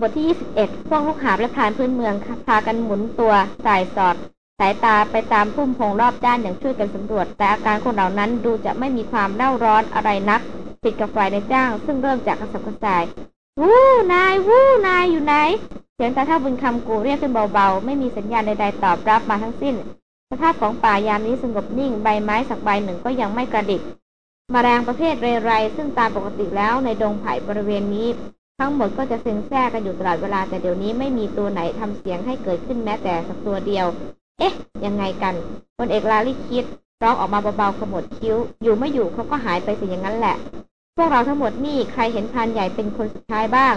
บทที่ 21 พวกลูกหาบและพรานพื้นเมืองพากันหมุนตัวสายสอด สายตาไปตามพุ่มพงรอบด้านอย่างช่วยกันสำรวจ แต่อาการคนเหล่านั้นดูจะไม่มีความเล่าร้อนอะไรนักติดกับฝ่ายในจ้าง ซึ่งเริ่มจากกระสับกระส่าย วู้นาย วู้นายอยู่ไหน เสียงตาเท่าบุญคำกูเรียกขึ้นเบาๆ ไม่มีสัญญาณใดๆตอบรับมาทั้งสิ้น สภาพของป่ายามนี้สงบนิ่งใบไม้สักใบหนึ่งก็ยังไม่กระดิกมแมลงประเภทเรไรซึ่งตามปกติแล้วในดงไผ่บริเวณนี้ ทั้งหมดก็จะซึงแทรกกันอยู่ตลอดเวลาแต่เดี๋ยวนี้ไม่มีตัวไหนทำเสียงให้เกิดขึ้นแม้แต่สักตัวเดียว เอ๊ะ ยังไงกันพลเอกลาลิคิดร้องออกมาเบาๆขมวดคิ้ว อยู่ไม่อยู่เขาก็หายไปสิอย่างนั้นแหละ พวกเราทั้งหมดนี่ใครเห็นพรานใหญ่เป็นคนสุดท้ายบ้าง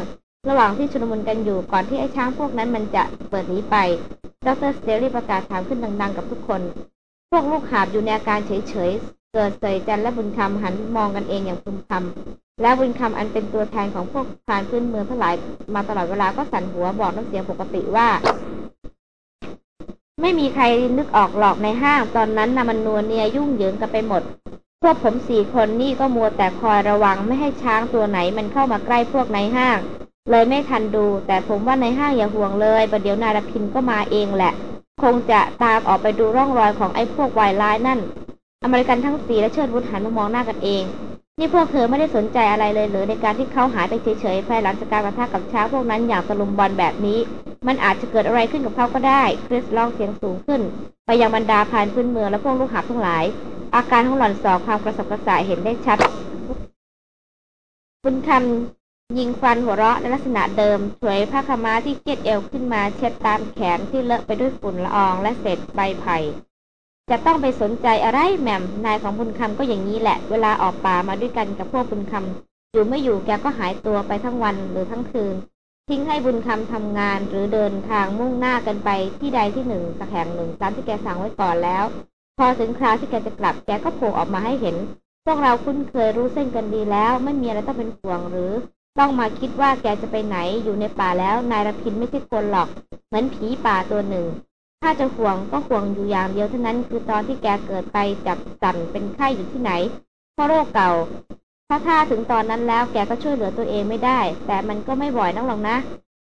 ระหว่างที่ชุลมุนกันอยู่ก่อนที่ไอ้ช้างพวกนั้นมันจะเปิดหนีไป ดรสเตลลี่ประกาศถามขึ้นดังๆ กับทุกคน พวกลูกหาบอยู่ในอาการเฉยๆ เกิดเสยจันและบุญคำหันมองกันเองอย่างพึมพำและบุญคำอันเป็นตัวแทนของพวกพานพื้นเมืองทั้งหลายมาตลอดเวลาก็สั่นหัวบอกน้ำเสียงปกติว่า ไม่มีใครนึกออกหรอกในห้าง ตอนนั้นนะมันนัวเนียยุ่งเหยิงกันไปหมด พวกผมสี่คนนี่ก็มัวแต่คอยระวังไม่ให้ช้างตัวไหนมันเข้ามาใกล้พวกในห้าง เลยไม่ทันดู แต่ผมว่าในห้างอย่าห่วงเลยประเดี๋ยวนารพินก็มาเองแหละ คงจะตามออกไปดูร่องรอยของไอ้พวกวายร้ายนั่น อเมริกันทั้งสี่และเชิดวุฒหันมามองหน้ากันเอง นี่พวกเธอไม่ได้สนใจอะไรเลยหรือในการที่เขาหายไปเฉยๆภายหลังจากการประทะกับช้างพวกนั้นอย่างตะลุมบอลแบบนี้ มันอาจจะเกิดอะไรขึ้นกับเขาก็ได้คริสร้องเสียงสูงขึ้น ไปยังบรรดาพานพื้นเมืองและพวกลูกหาบทั้งหลาย อาการของหล่อนสอบความกระสับกระส่ายเห็นได้ชัดบุญคำยิงฟันหัวเราะในลักษณะเดิมถวยผ้าขม้าที่เกียดเอวขึ้นมาเช็ดตามแขนที่เลอะไปด้วยฝุ่นละอองและเศษใบไผ่ จะต้องไปสนใจอะไรแหม่มนายของบุญคำก็อย่างนี้แหละ เวลาออกป่ามาด้วยกันกับพวกบุญคำอยู่ไม่อยู่แกก็หายตัวไปทั้งวันหรือทั้งคืน ทิ้งให้บุญคำทำงานหรือเดินทางมุ่งหน้ากันไปที่ใดที่หนึ่งสักแห่งหนึ่งตามที่แกสั่งไว้ก่อนแล้ว พอถึงคราวที่แกจะกลับแกก็โผล่ออกมาให้เห็น พวกเราคุ้นเคยรู้เส้นกันดีแล้ว ไม่มีอะไรต้องเป็นห่วงหรือ ต้องมาคิดว่าแกจะไปไหนอยู่ในป่าแล้วนายรพินไม่ใช่คนหรอก เหมือนผีป่าตัวหนึ่ง ถ้าจะห่วงก็ห่วงอยู่อย่างเดียวเท่านั้นคือตอนที่แกเกิดไปจับสั่นเป็นไข้อยู่ที่ไหน เพราะโรคเก่า ถ้าถ้าถึงตอนนั้นแล้วแกก็ช่วยเหลือตัวเองไม่ได้ แต่มันก็ไม่บ่อยนักหรอกนะ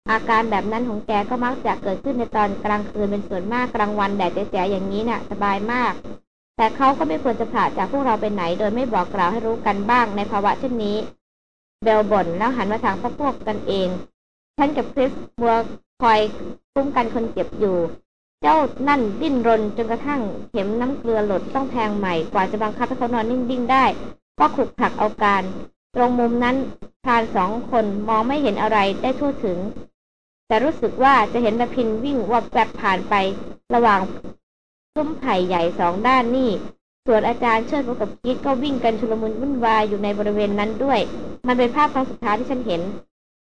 อาการแบบนั้นของแกก็มักจะเกิดขึ้นในตอนกลางคืนเป็นส่วนมากกลางวันแดดแจ๋ๆอย่างนี้น่ะ สบายมาก แต่เขาก็ไม่ควรจะผ่าจากพวกเราไปไหน โดยไม่บอกกล่าวให้รู้กันบ้างในภาวะเช่นนี้ เบลบ่นแล้วหันมาทางพวกพวกกันเอง ฉันกับคริสบัวคอยคุ้มกันคนเจ็บอยู่ เจ้านั่นดิ้นรนจนกระทั่งเข็มน้ำเกลือหลดต้องแทงใหม่กว่าจะบังคับให้เขานอนนิ่งๆได้ ก็ขุกขักเอาการ ตรงมุมนั้นพรานสองคนมองไม่เห็นอะไรได้ทั่วถึง แต่รู้สึกว่าจะเห็นระพินวิ่งวับแวบผ่านไประหว่างซุ้มไผ่ใหญ่สองด้านนี่ส่วนอาจารย์เชิดพบกับคิดก็วิ่งกันชุลมุนวุ่นวายอยู่ในบริเวณนั้นด้วย มันเป็นภาพครั้งสุดท้ายที่ฉันเห็น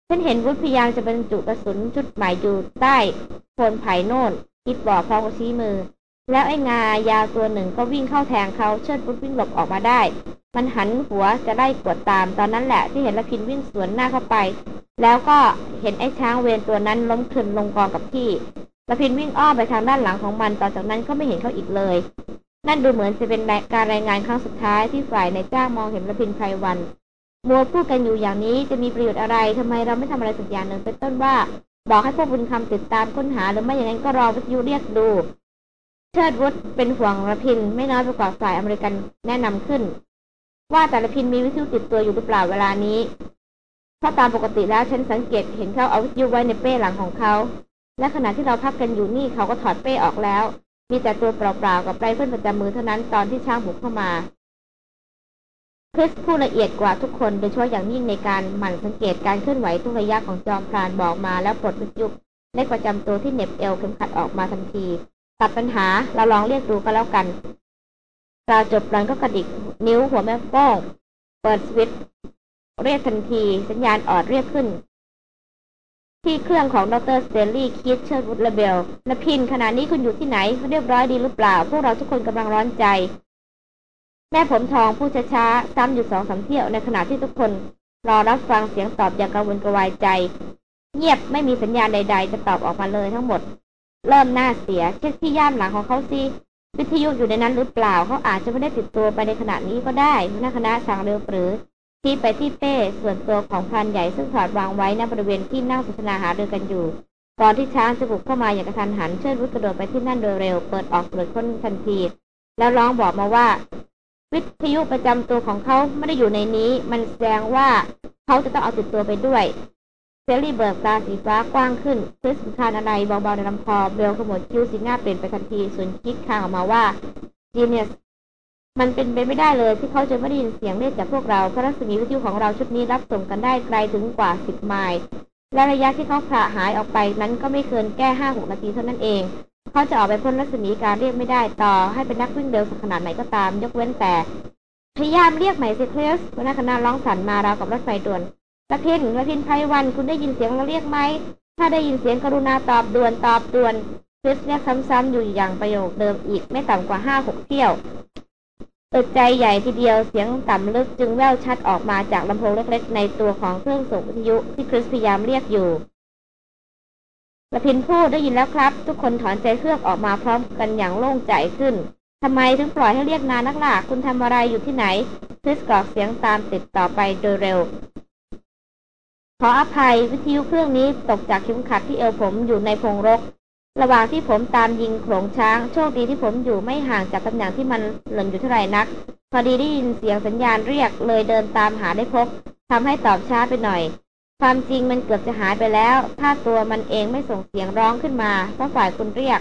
ฉันเห็นวุฒิพยายามจะบรรจุกระสุนชุดใหม่อยู่ใต้โคนไผ่โน่น คิดบอกพร้อมกับชี้มือ แล้วไอ้งายาวตัวหนึ่งก็วิ่งเข้าแทงเขาเชิดวุฒวิ่งหลบออกมาได้ มันหันหัวจะไล่กวดตามตอนนั้นแหละที่เห็นละพินวิ่งสวนหน้าเข้าไป แล้วก็เห็นไอ้ช้างเวรตัวนั้นล้มคลึนลงกองกับที่ละพินวิ่งอ้อมไปทางด้านหลังของมันต่อจากนั้นก็ไม่เห็นเขาอีกเลย นั่นดูเหมือนจะเป็นการรายงานครั้งสุดท้ายที่ฝ่ายในจ้างมองเห็นละพินไพรวันมัวพูดกันอยู่อย่างนี้จะมีประโยชน์อะไรทำไมเราไม่ทำอะไรสักอย่างหนึ่งเป็นต้นว่า บอกให้พวกบุญคำติดตามค้นหาหรือไม่อย่างนั้นก็รอวิทยุเรียกดู เชิดวุฒเป็นห่วงระพินไม่น้อยไปกว่าฝ่ายอเมริกันแนะนำขึ้น ว่าแต่ละพินมีวิทยุติดตัวอยู่หรือเปล่าเวลานี้เพราะตามปกติแล้วฉันสังเกตเห็นเขาเอาวิทยุไว้ในเป้หลังของเขา และขณะที่เราพักกันอยู่นี่เขาก็ถอดเป้ออกแล้ว มีแต่ตัวเปล่าๆกับไรเฟิลประจำมือเท่านั้นตอนที่ช้างบุกเข้ามา คริสผู้ละเอียดกว่าทุกคนโดยเฉพาะอย่างยิ่งในการหมั่นสังเกตการเคลื่อนไหวทุกระยะของจอมพรานบอกมาแล้วปลดวิทยุเลขประจำตัวที่เหน็บเอวเข็มขัดออกมาทันทีตัดปัญหาเราลองเรียกดูก็แล้วกันกล่าวจบหลังก็กระดิกนิ้วหัวแม่โป้งเปิดสวิตช์เรียกทันที สัญญาณออดเรียกขึ้น ที่เครื่องของดรสเตลลี่คีท เชิดวุฒและเบล ระพินขณะนี้คุณอยู่ที่ไหนเรียบร้อยดีหรือเปล่า พวกเราทุกคนกำลังร้อนใจ แม่ผมทองพูดช้าๆ ซ้ำอยู่สองสามเที่ยวในขณะที่ทุกคน รอรับฟังเสียงตอบอย่างกังวลกระวายใจ เงียบไม่มีสัญญาณใด ๆ จะตอบออกมาเลยทั้งหมด เริ่มหน้าเสียเช็คที่ย่ามหลังของเขาสิวิทยุอยู่ในนั้นหรือเปล่าเขาอาจจะไม่ได้ติดตัวไปในขณะนี้ก็ได้หัวหน้าคณะสั่งเร็วปรื๋อชี้ไปที่เป้ส่วนตัวของพรานใหญ่ซึ่งถอดวางไว้ณบริเวณที่นั่งสนทนาหารือกันอยู่ก่อนที่ช้างจะบุกเข้ามาอย่างกระทันหันเชิดวุฒกระโดดไปที่นั่นโดยเร็ว เปิดออกตรวจค้นทันที แล้วร้องบอกมาว่า วิทยุประจำตัวของเขาไม่ได้อยู่ในนี้ มันแสดงว่าเขาจะต้องเอาติดตัวไปด้วยสเตลลี่เบิกตาสีฟ้ากว้างขึ้นคริสครางอะไรเบาๆในลำคอเบลขมวดคิ้วสีหน้าเปลี่ยนไปทันทีส่วนคีทครางออกมาว่าจีเนียสมันเป็นไปไม่ได้เลยที่เขาจะไม่ได้ยินเสียงเรียกจากพวกเราเพราะรัศมีวิทยุของเราชุดนี้รับส่งกันได้ไกลถึงกว่าสิบไมล์และระยะที่เขาขาหายออกไปนั้นก็ไม่เกินแก้ห้าหกนาทีเท่านั้นเอง เขาจะออกไปพ้นรัศมีการเรียกไม่ได้ต่อ ให้เป็นนักวิ่งเร็วสักขนาดไหนก็ตาม ยกเว้นแต่ พยายามเรียกใหม่สิคลสหัวหน้าคณะร้องสั่นมาราวกับรถไฟด่วนละพินละพินไพวันคุณได้ยินเสียงเราเรียกไหม ถ้าได้ยินเสียงกรุณาตอบด่วนตอบด่วนคริสเรียกซ้ำๆอยู่อย่างประโยคเดิมอีกไม่ต่ำกว่าห้าหกเที่ยวอึดใจใหญ่ทีเดียวเสียงต่ำลึกจึงแว่วชัดออกมาจากลำโพงเล็กๆ ในตัวของเครื่องส่งวิทยุที่คริสพยายามเรียกอยู่ ละพินพูดได้ยินแล้วครับ ทุกคนถอนใจเครือกออกมาพร้อมกันอย่างโล่งใจขึ้นทำไมถึงปล่อยให้เรียกนานนักล่ะคุณทำอะไรอยู่ที่ไหนคริสกรอกเสียงตามติดต่อไปโดยเร็ว ขออภัยวิทยุเครื่องนี้ตกจากเข็มขัดที่เอวผมอยู่ในพงรก ระหว่างที่ผมตามยิงโขลงช้างโชคดีที่ผมอยู่ไม่ห่างจากตำแหน่งที่มันหล่นอยู่เท่าไหร่นัก พอดีได้ยินเสียงสัญญาณเรียกเลยเดินตามหาได้พบทำให้ตอบช้าไปหน่อย ความจริงมันเกือบจะหายไปแล้ว ถ้าตัวมันเองไม่ส่งเสียงร้องขึ้นมาเพราะฝ่ายคุณเรียก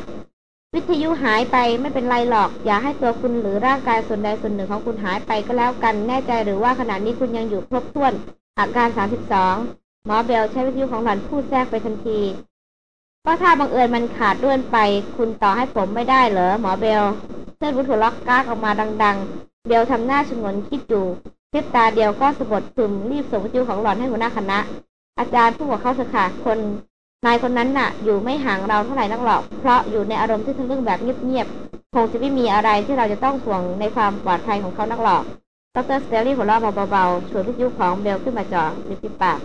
วิทยุหายไปไม่เป็นไรหรอก อย่าให้ตัวคุณหรือร่างกายส่วนใดส่วนหนึ่งของคุณหายไปก็แล้วกันแน่ใจหรือว่าขณะนี้คุณยังอยู่ครบถ้วน อาการ 32 หมอเบลใช้วิทยุของหล่อนพูดแทรกไปทันทีก็ถ้าบังเอิญมันขาดด้วนไป คุณต่อให้ผมไม่ได้เหรอหมอเบลเส้นวุฒล็อกกากออกมาดัง ๆ เบลทำหน้าชงนคิดอยู่พริบตาเดียวก็สะบดซึมรีบส่งวิทยุของหล่อนให้หัวหน้าคณะ อาจารย์ผู้กับเขาเถอะค่ะ คนนายคนนั้นน่ะ อยู่ไม่ห่างเราเท่าไหร่นักหรอก เพราะอยู่ในอารมณ์ที่ทะลึ่งแบบเงียบๆ คงจะไม่มีอะไรที่เราจะต้องห่วงในความปลอดภัยของเขานักหรอก ดรสเตลลี่หัวเราะเบาๆชวนพิยุของเบลขึ้นมาจ่อริบปาก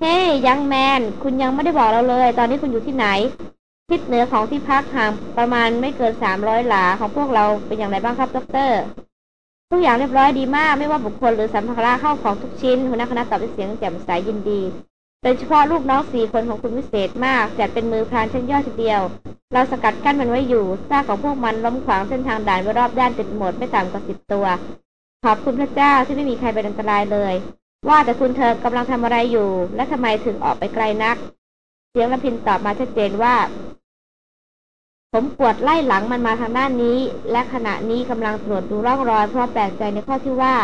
เฮ้ยยังแมน คุณยังไม่ได้บอกเราเลย ตอนนี้คุณอยู่ที่ไหน ทิศเหนือของที่พักห่างประมาณไม่เกินสามร้อยหลาของพวกเราเป็นอย่างไรบ้างครับดรทุกอย่างเรียบร้อยดีมาก ไม่ว่าบุคคลหรือสัมภาระเข้าของทุกชิ้นหัวหน้าคณะตอบด้วยเสียงแจ่มใสยินดี โดยเฉพาะลูกน้องสี่คนของคุณวิเศษมากจัดเป็นมือพรานชั้นยอดทีเดียว เราสกัดกั้นมันไว้อยู่ซากของพวกมันล้มขวางเส้นทางด่านไว้รอบด้านเต็มหมดไม่ต่ำกว่าสิบตัว ขอบคุณพระเจ้าที่ไม่มีใครเป็นอันตรายเลย ว่าแต่คุณเธอกำลังทำอะไรอยู่ และทำไมถึงออกไปไกลนัก เสียงละพินตอบมาชัดเจนว่า ผมปวดไล่หลังมันมาทางด้านนี้ และขณะนี้กำลังตรวจดูร่องรอยเพราะแปลกใจในข้อที่ว่า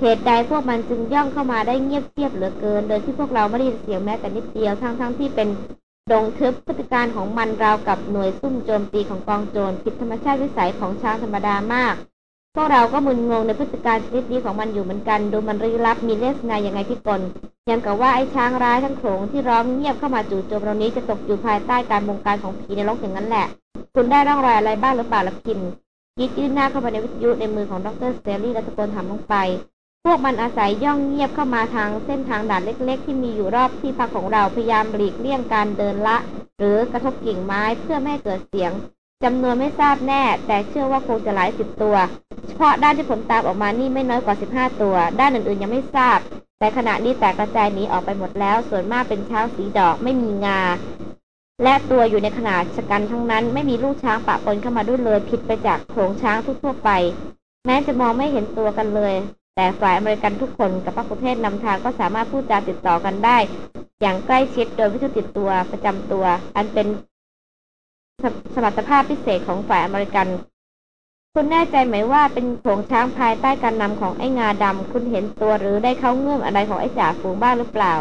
เหตุใดพวกมันจึงย่องเข้ามาได้เงียบเทียบเหลือเกิน โดยที่พวกเราไม่ได้ยินเสียงแม้แต่นิดเดียว ทั้งๆทที่เป็นดงทึบพฤติการของมันราวกับหน่วยซุ่มโจมตีของกองโจรผิดธรรมชาติวิสัยของช้างธรรมดามาก พวกเราก็มึนงงในพฤติการชนิดนี้ของมันอยู่เหมือนกัน ดูมันรีลับมีเลสนายังไงที่กลยังกับว่าไอ้ช้างร้ายทั้งโขงที่ร้องเงียบเข้ามาจู่โจมเรานี้จะตกอยู่ภายใต้การบงการของผีในโลกอย่างนั้นแหละ คุณได้ร่องรอยอะไรบ้างหรือเปล่าลับกินยิดยื่นหน้าเข้าไปในวิทยุในมือของดรสเตลลี่และตะโกนถามลงไป พวกมันอาศัยย่องเงียบเข้ามาทางเส้นทางด่านเล็ก ๆ ที่มีอยู่รอบที่พักของเราพยายามหลีกเลี่ยงการเดินละ หรือกระทบกิ่งไม้เพื่อไม่ให้เกิดเสียงจำนวนไม่ทราบแน่ แต่เชื่อว่าคงจะหลายสิบตัว เฉพาะด้านที่ผมตามออกมานี่ไม่น้อยกว่าสิบห้าตัว ด้านอื่นๆยังไม่ทราบ แต่ขณะนี้แตกกระจายหนีออกไปหมดแล้ว ส่วนมากเป็นช้างสีดอกไม่มีงา และตัวอยู่ในขนาดชะกันทั้งนั้น ไม่มีลูกช้างปะปนเข้ามาด้วยเลยผิดไปจากโขงช้างทั่วๆไป แม้จะมองไม่เห็นตัวกันเลย แต่ฝ่ายอเมริกันทุกคนกับพรรคประเทศนำทางก็สามารถพูดจาติดต่อกันได้ อย่างใกล้ชิดโดยวิธีติดตัวประจำตัว อันเป็นสสมรรถภาพพิเศษของฝ่ายอเมริกัน คุณแน่ใจไหมว่าเป็นโขงช้างภายใต้การนำของไอ้งาดำคุณเห็นตัวหรือได้เข้าเงื่อมอะไรของไอ้จ่าฝูงบ้างหรือเปล่า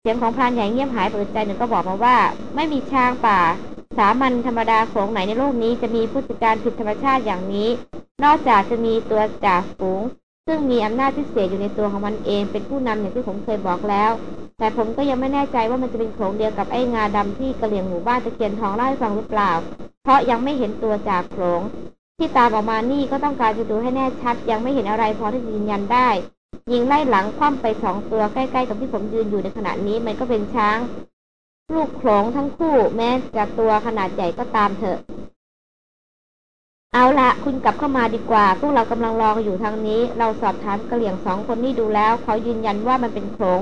เสียงของพรานใหญ่เงียบหายเปิดใจหนึ่งก็บอกมาว่า ไม่มีช้างป่า สามัญธรรมดาโขงไหนในโลกนี้จะมีพฤติการผิดธรรมชาติอย่างนี้ นอกจากจะมีตัวจ่าฝูง ซึ่งมีอำนาจพิเศษอยู่ในตัวของมันเอง เป็นผู้นำอย่างที่ผมเคยบอกแล้ว แต่ผมก็ยังไม่แน่ใจว่ามันจะเป็นโขงเดียวกับไอ้งาดำที่กระเหลี่ยงหมู่บ้านตะเคียนทองเล่าให้ฟังหรือเปล่า เพราะยังไม่เห็นตัวจากโขงที่ตามออกมานี่ก็ต้องการจะดูให้แน่ชัด ยังไม่เห็นอะไรพอที่จะยืนยันได้ ยิงไล่หลังคว่ำไปสองตัวใกล้ๆกับที่ผมยืนอยู่ในขณะนี้มันก็เป็นช้าง ลูกโขงทั้งคู่ แม้จะตัวขนาดใหญ่ก็ตามเถอะ เอาละคุณกลับเข้ามาดีกว่า พวกเรากำลังรออยู่ทางนี้ เราสอบถามกระเหลี่ยงสองคนนี้ดูแล้วเขายืนยันว่ามันเป็นโขง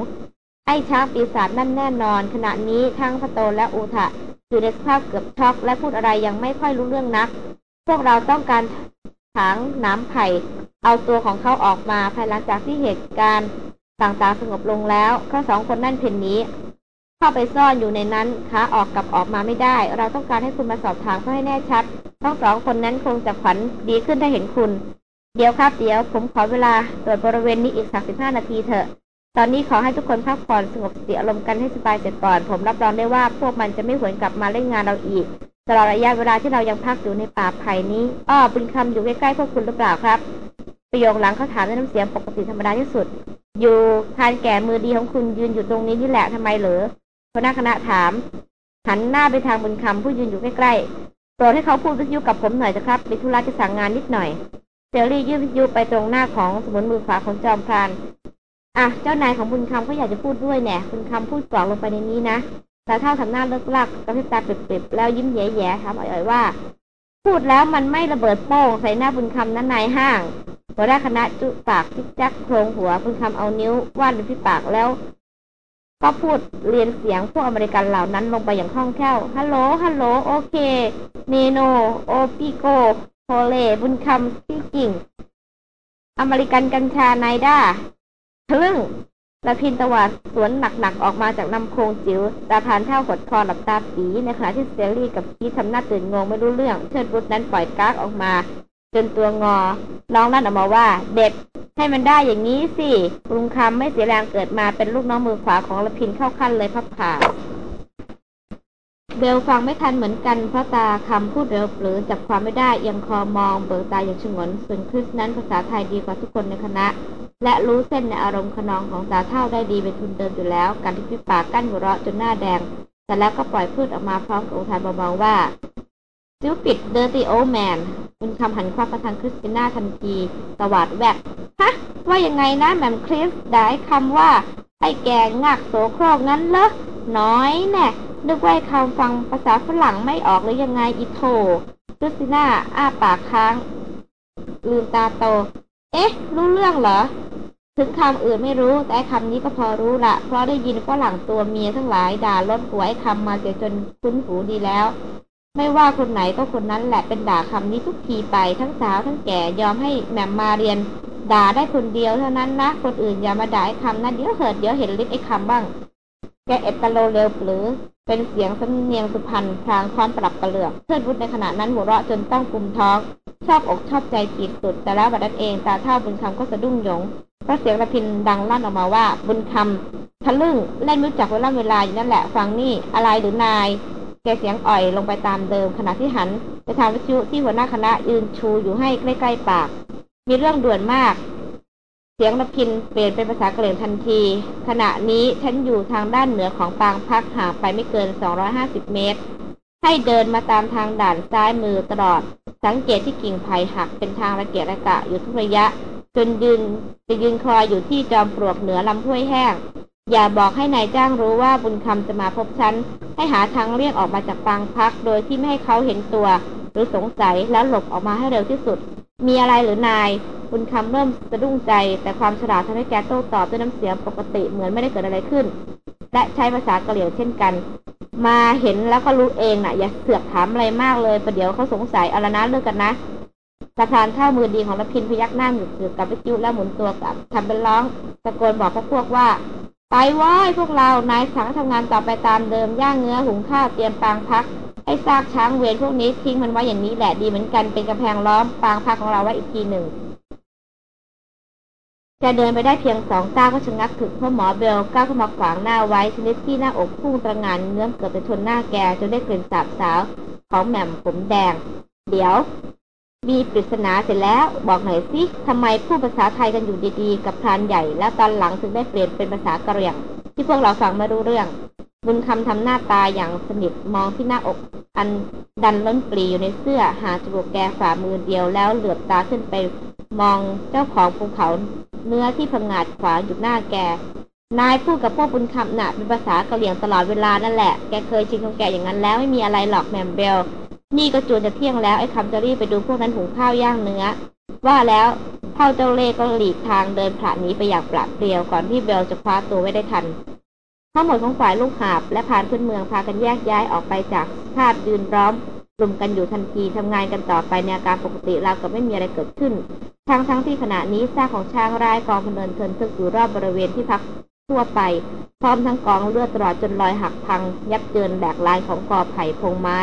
ไอ้ช้างปีศาจนั่นแน่นอน ขณะนี้ทั้งพระโตและอูทะอยู่ในสภาพเกือบช็อกและพูดอะไรยังไม่ค่อยรู้เรื่องนัก พวกเราต้องการถางน้ำไผ่ เอาตัวของเขาออกมาภายหลังจากที่เหตุการณ์ต่างๆสงบลงแล้วเขาสองคนนั่นเพ่นนี้ เข้าไปซ่อนอยู่ในนั้นขาออกกับออกมาไม่ได้ เราต้องการให้คุณมาสอบถามเพื่อให้แน่ชัดทั้งสองคนนั้นคงจะขวัญดีขึ้นถ้าเห็นคุณ เดี๋ยวครับเดี๋ยวผมขอเวลาตรวจบริเวณนี้อีกสักสิบห้านาทีเถอะ ตอนนี้ขอให้ทุกคนพักผ่อนสงบสติอารมณ์กันให้สบายเสร็จก่อน ผมรับรองได้ว่าพวกมันจะไม่หวนกลับมาเล่นงานเราอีกตลอดระยะเวลาที่เรายังพักอยู่ในป่าไผ่นี้ อ้อบุญคำอยู่ใกล้ๆพวกคุณหรือเปล่าครับ ประโยคหลังเขาถามด้วยน้ำเสียงปกติธรรมดาที่สุด อยู่ทานแก่มือดีของคุณยืนอยู่ตรงนี้นี่แหละทำไมเหรอ หัวหน้าคณะถาม หันหน้าไปทางบุญคำผู้ยืนอยู่ใกล้ๆโปรดให้เขาพูดวิทยุกับผมหน่อยนะครับมีธุระจะสั่งงานนิดหน่อยเซลลี่ยื่นวิทยุไปตรงหน้าของสมุนมือขวาของจอมพรานอะเจ้านายของบุญคำเขาอยากจะพูดด้วยแน่บุญคำพูดกรอกลงไปในนี้นะตาเท่าทำหน้าเลิกลักกระพริบตาเปิบๆแล้วยิ้มแย่ๆถามอ่อยๆว่า พูดแล้วมันไม่ระเบิดโป้งใส่หน้าบุญคำนั้นนายห้างหัวหน้าคณะจุปากจิกจักโครงหัวบุญคำเอานิ้ววาดบนที่ปากแล้ว ก็พูดเรียนเสียงพวกอเมริกันเหล่านั้นลงไปอย่างคล่องแคล่ว ฮัลโหล ฮัลโหล โอเค เนโน โอปิโก โฮเล บุญคำสปีกิ่ง อเมริกันกัญชาไนด้าทะลึ่งละพินตวัดสวนหนักๆ ออกมาจากลำโพงจิ๋ว ตาพานเท่าหดคอหลับตาปีในขณะที่เซลลี่กับคีทำหน้าตื่นงงไม่รู้เรื่อง เชิดบุตรนั้นปล่อยก๊ากออกมา จนตัวงอร้องลั่นออกมาว่า เด็กให้มันได้อย่างนี้สิลุงคำไม่เสียแรงเกิดมาเป็นลูกน้องมือขวาของละพินเข้าขั้นเลยพับผ่าเบลฟังไม่ทันเหมือนกันเพราะตาคำพูดเร็วหรือจับความไม่ได้ยังคอมองเบิกตาอย่างชงนส่วนคริสนั้นภาษาไทยดีกว่าทุกคนในคณะ และรู้เส้นในอารมณ์ขนองของตาเท่าได้ดีเป็นทุนเดิมอยู่แล้ว การที่พิปากกั้นหัวเราะจนหน้าแดง แต่แล้วก็ปล่อยพูดออกมาพร้อมกับอุทานเบาๆว่า stupid dirty old man เป็นคำหันควับมาทางคริสติน่าทันทีตวาดแวกฮะ ว่ายังไงนะแมมคริสได้คำว่า ไอ้แกงักโสโครกงั้นเหรอน้อยแน่นึกว่าคำฟังภาษาฝรั่งไม่ออกหรือยังไงอีโถคริสติน่าอ้าปากค้าง ลืมตาโต เอ๊ะ รู้เรื่องเหรอ ถึงคำอื่นไม่รู้แต่คำนี้ก็พอรู้ละเพราะได้ยินฝรั่งตัวเมียทั้งหลายด่าลดหัวไอ้คำมาเสียจนคุ้นหูดีแล้ว ไม่ว่าคนไหนก็คนนั้นแหละเป็นด่าคำนี้ทุกทีไปทั้งสาวทั้งแก่ยอมให้แหม่มมาเรียน ด่าได้คนเดียวเท่านั้นนะคนอื่นอย่ามาด่าไอ้คำนะเดี๋ยวเหิดเดี๋ยวเห็นลิ์ไอ้คำบ้าง แกเอ็ดตโลเร็วหรือ เป็นเสียงสำเนียงสุพรรณพลางค้อนปรับกระเหลือกเทิดวุฒในขณะนั้นหัวเราะจนต้องกุมท้อง ชอบอกชอบใจขีดสุด แต่แล้วบัดนั้นเองตาเท่าบุญคำก็สะดุ้งหยงเพราะเสียงระพินดังลั่นออกมาว่า บุญคำทะลึ่งเล่นม่รู้จักเวลาเวลาอยู่นั่นแหละฟังนี่อะไรหรือนาย แกเสียงอ่อยลงไปตามเดิม ขณะที่หันไปทางวิทยุที่หัวหน้าคณะยืนชูอยู่ให้ใกล้ๆปาก มีเรื่องด่วนมาก เสียงระพินเปลี่ยนเป็นภาษาเหรี่ยงทันที ขณะนี้ฉันอยู่ทางด้านเหนือของปางพักห่างไปไม่เกิน 250 เมตร ให้เดินมาตามทางด่านซ้ายมือตลอด สังเกตที่กิ่งไผ่หักเป็นทางระเกียระกะอยู่ทุกระยะ จนยืนจะยืนคอยอยู่ที่จอมปลวกเหนือลำห้วยแห้ง อย่าบอกให้นายจ้างรู้ว่าบุญคำจะมาพบฉัน ให้หาทางเลี่ยงออกมาจากปางพัก โดยที่ไม่ให้เขาเห็นตัว หรือสงสัยแล้วหลบออกมาให้เร็วที่สุด มีอะไรหรือนาย บุญคำเริ่มสะดุ้งใจ แต่ความฉลาดทำให้แกโต้ตอบด้วยน้ำเสียงปกติเหมือนไม่ได้เกิดอะไรขึ้น และใช้ภาษากะเหรี่ยงเช่นกัน มาเห็นแล้วก็รู้เองนะ่ะ อย่าเสือกถามอะไรมากเลยประเดี๋ยวเขาสงสัยเอาละนะเลิกกันนะสะพานเท่ามือดีของละพินพยักหน้าหยุดกับวิทยุแล้วหมุนตัวกลับทำเป็นร้องตะโกนบอกพวกพวกว่า ไปว้ายพวกเรา นายสังทำงานต่อไปตามเดิม ย่างเนื้อหุงข้าวเตรียมปางพัก ให้ซากช้างเวรพวกนี้ทิ้งมันไว้อย่างนี้แหละดีเหมือนกันเป็นกำแพงล้อมปางพักของเราไว้อีกทีหนึ่งจะเดินไปได้เพียงสองก้าวก็ชะงักถึกเพราะหมอเบลก้าวเข้ามาขวางหน้าไว้ชนิดที่หน้าอกพุ่งตระหงานเงื้อเกือบจะชนหน้าแกจนได้กลิ่นสาบสาวของแหม่มผมแดง เดี๋ยว มีปริศนาเสร็จแล้วบอกหน่อยสิทำไมพูดภาษาไทยกันอยู่ดีๆ กับพรานใหญ่ แล้วตอนหลังถึงได้เปลี่ยนเป็นภาษากะเหรี่ยง ที่พวกเราฟังไม่รู้เรื่อง บุญคำทำหน้าตาอย่างสนิทมองที่หน้าอก อันดันล้นปลีอยู่ในเสื้อหาจมูกแกฝ่ามือเดียวแล้วเหลือบตาขึ้นไป มองเจ้าของภูเขาเนื้อที่พังงาดขวางอยู่หน้าแก นายพูดกับพวกบุญคำน่ะเป็นภาษาเกะเหรี่ยงตลอดเวลานั่นแหละ แกเคยชินของแกอย่างนั้นแล้วไม่มีอะไรหรอกแมมเบล นี่ก็จวนจะเที่ยงแล้วไอ้คำจะรีบไปดูพวกนั้นหุงข้าวย่างเนื้อ ว่าแล้วเท่าเจ้าเล่ก็หลีกทางเดินผ่านนี้ไปอย่างปราดเปรียวก่อนที่เบลจะคว้าตัวไว้ได้ทัน ทั้งหมดของฝ่ายลูกหาบและพานขึ้นเมืองพากันแยกย้ายออกไปจากภาพยืนร้อมกลุ่มกันอยู่ทันทีทำงานกันต่อไปในอาการปกติราวกับไม่มีอะไรเกิดขึ้น ทั้งทั้งที่ขณะนี้ซากของช้างรายกองพเนินเทินทึกอยู่รอบบริเวณที่พัก ทั่วไป พร้อมทั้งกองเลือดตลอดจนรอยหักพัง ยับเยินแหลกลายของกอไผ่พงไม้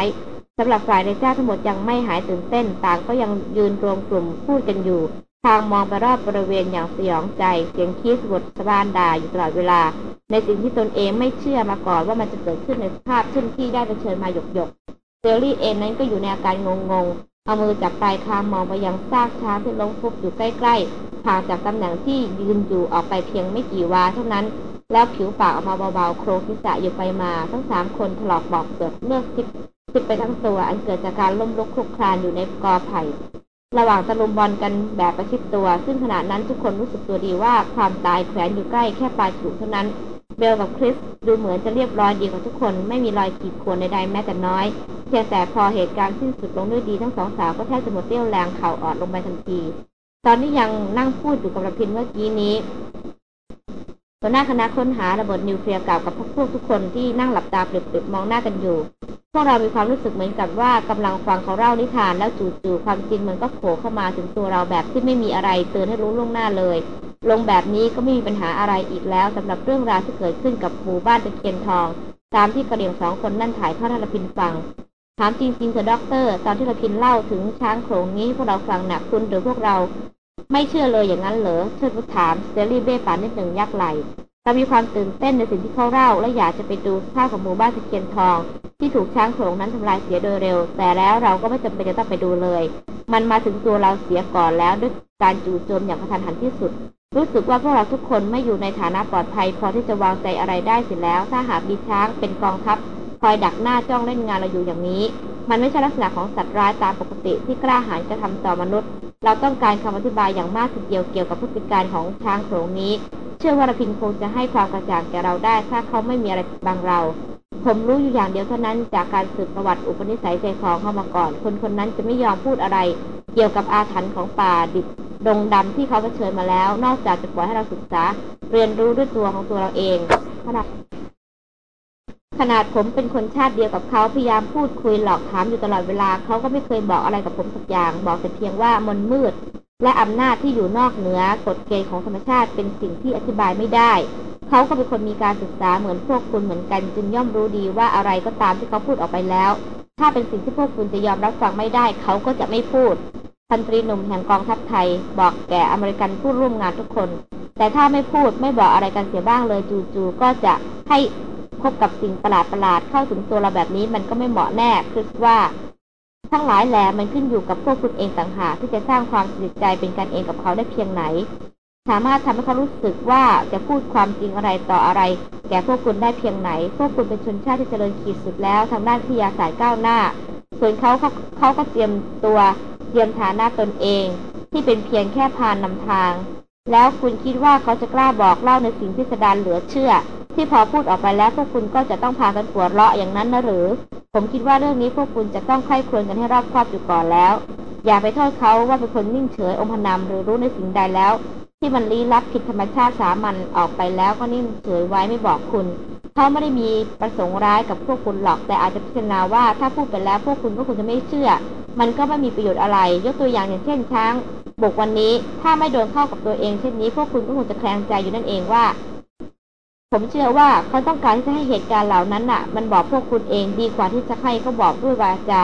สำหรับฝ่ายในเจ้าทั้งหมดยังไม่หายตื่นเต้น ต่างก็ยังยืนรวมกลุ่มพูดกันอยู่ ทางมองไปรอบบริเวณอย่างสยองใจ เสียงคีสบทสะบานด่าอยู่ตลอดเวลา ในสิ่งที่ตนเองไม่เชื่อมาก่อนว่ามันจะเกิดขึ้นในสภาพเช่นที่ได้เผชิญมาหยกหยกเซลลี่เองนั้นก็อยู่ในอาการงง เอามือจับปลายคางมองไปยังซากช้างที่ล้มฟุบอยู่ใกล้ๆห่างจากตำแหน่งที่ยืนอยู่ออกไปเพียงไม่กี่วาเท่านั้น แล้วผิวปากออกมาเบาๆโครงศีรษะอยู่ไปมา ทั้งสามคนถลอกบอกเกิดเลือดทิพทิพไปทั้งตัว อันเกิดจากการล้มลุกคลุกคลานอยู่ในกอไผ่ระหว่างตะลุมบอลกันแบบประชิดตัว ซึ่งขณะนั้นทุกคนรู้สึกตัวดีว่าความตายแขวนอยู่ใกล้แค่ปลายจมูกเท่านั้น เบลกับคริสดูเหมือนจะเรียบร้อยดีกว่าทุกคน ไม่มีรอยขีดข่วนใดๆแม้แต่น้อย เพียงแต่พอเหตุการณ์สิ้นสุดลงด้วยดีทั้งสองสาวก็แทบจะหมดเรี่ยวแรงเข่าอ่อนลงไปทันที ตอนนี้ยังนั่งพูดอยู่กับระพินเมื่อกี้นี้ หัวหน้าคณะค้นหาระเบิดนิวเคลียร์กล่าวกับพวกพวกทุกคนที่นั่งหลับตาเปลือกๆมองหน้ากันอยู่ พวกเรามีความรู้สึกเหมือนกับว่ากำลังฟังเขาเล่านิทานแล้วจู่ๆความจริงมันก็โผล่เข้ามาถึงตัวเราแบบที่ไม่มีอะไรเตือนให้รู้ล่วงหน้าเลย ลงแบบนี้ก็ไม่มีปัญหาอะไรอีกแล้วสำหรับเรื่องราวที่เกิดขึ้นกับหมู่บ้านตะเคียนทอง ตามที่กะเหรี่ยงสองคนนั่นถ่ายทอดให้ระพินฟังถามจริงๆเถอะด็อกเตอร์ ตอนที่ระพินเล่าถึงช้างโขลงนี้พวกเราฟังหนักคุณหรือพวกเรา ไม่เชื่อเลยอย่างนั้นเหรอเชิญผู้ถามเซรีเบ้ปานนิดหนึ่งยักไหลเรามีความตื่นเต้นในสิ่งที่เขาเล่า และอยากจะไปดูภาพของหมู่บ้านตะเคียนทอง ที่ถูกช้างโขลงนั้นทำลายเสียโดยเร็ว แต่แล้วเราก็ไม่จำเป็นจะต้องไปดูเลย มันมาถึงตัวเราเสียก่อนแล้วด้วยการจู่โจมอย่างกระทันหันที่สุด รู้สึกว่าพวกเราทุกคนไม่อยู่ในฐานะปลอดภัย พอที่จะวางใจอะไรได้เสียแล้ว ถ้าหากมีช้างเป็นกองทัพคอยดักหน้าจ้องเล่นงานเราอยู่อย่างนี้ มันไม่ใช่ลักษณะของสัตว์ร้ายตามปกติที่กล้าหาญกระทำต่อมนุษย์ เราต้องการคำอธิบายอย่างมากทีเดียวเกี่ยวกับพฤติการของช้างโขลงนี้ เชื่อว่ารพินคงจะให้ความกระจ่างแก่เราได้ ถ้าเขาไม่มีอะไรบังเรา ผมรู้อยู่อย่างเดียวเท่านั้นจากการสืบประวัติอุปนิสัยใจคอเข้ามาก่อน คนคนนั้นจะไม่ยอมพูดอะไร เกี่ยวกับอาถรรพ์ของป่าดิบดงดำที่เขาเผชิญมาแล้ว นอกจากจะปล่อยให้เราศึกษา เรียนรู้ด้วยตัวของตัวเราเองขนาด ขนาดผมเป็นคนชาติเดียวกับเขาพยายามพูดคุยหลอกถามอยู่ตลอดเวลาเขาก็ไม่เคยบอกอะไรกับผมสักอย่าง บอกแต่เพียงว่ามนมืด และอำนาจที่อยู่นอกเหนือกฎเกณฑ์ของธรรมชาติเป็นสิ่งที่อธิบายไม่ได้ เขาก็เป็นคนมีการศึกษาเหมือนพวกคุณเหมือนกัน จึงย่อมรู้ดีว่าอะไรก็ตามที่เขาพูดออกไปแล้ว ถ้าเป็นสิ่งที่พวกคุณจะยอมรับฟังไม่ได้ เขาก็จะไม่พูดพันตรีหนุ่มแห่งกองทัพไทย บอกแก่อเมริกันผู้ร่วมงานทุกคน แต่ถ้าไม่พูดไม่บอกอะไรกันเสียบ้างเลยจู่ๆก็จะให้ พบกับสิ่งประหลาดๆเข้าถึงตัวเราแบบนี้มันก็ไม่เหมาะแน่คิดว่า ทั้งหลายแหละมันขึ้นอยู่กับพวกคุณเองต่างหากที่จะสร้างความสนิทใจเป็นกันเองกับเขาได้เพียงไหน สามารถทำให้เขารู้สึกว่าจะพูดความจริงอะไรต่ออะไร แก่พวกคุณได้เพียงไหน พวกคุณเป็นชนชาติที่เจริญขีดสุดแล้วทางด้านพิทยาศาสตร์ก้าวหน้า ส่วนเขาเขาเขาก็เตรียมตัวเตรียมฐานะตนเอง ที่เป็นเพียงแค่พานนำทาง แล้วคุณคิดว่าเขาจะกล้าบอกเล่าในสิ่งที่สดานเหลือเชื่อ ที่พอพูดออกไปแล้วพวกคุณก็จะต้องพากันหัวเราะอย่างนั้นนะหรือ ผมคิดว่าเรื่องนี้พวกคุณจะต้องใคร่ควญกันให้รอบคอบอยู่ก่อนแล้ว อย่าไปโทษเขาว่าเป็นคนนิ่งเฉยอมพนำหรือรู้ในสิ่งใดแล้ว ที่มันลี้ลับผิดธรรมชาติสามัญออกไปแล้วก็นิ่งเฉยไว้ไม่บอกคุณเขาไม่ได้มีประสงค์ร้ายกับพวกคุณหรอกแต่อาจจะพิจารณาว่าถ้าพูดไปแล้วพวกคุณก็คงจะไม่เชื่อ มันก็ไม่มีประโยชน์อะไร ยกตัวอย่างอย่างเช่นช้างบกวันนี้ถ้าไม่โดนเข้ากับตัวเองเช่นนี้ พวกคุณก็คงจะแคลงใจอยู่นั่นเองว่า ผมเชื่อว่าเขาต้องการที่จะให้เหตุการณ์เหล่านั้นน่ะ มันบอกพวกคุณเองดีกว่าที่จะให้เขาบอกด้วยวาจา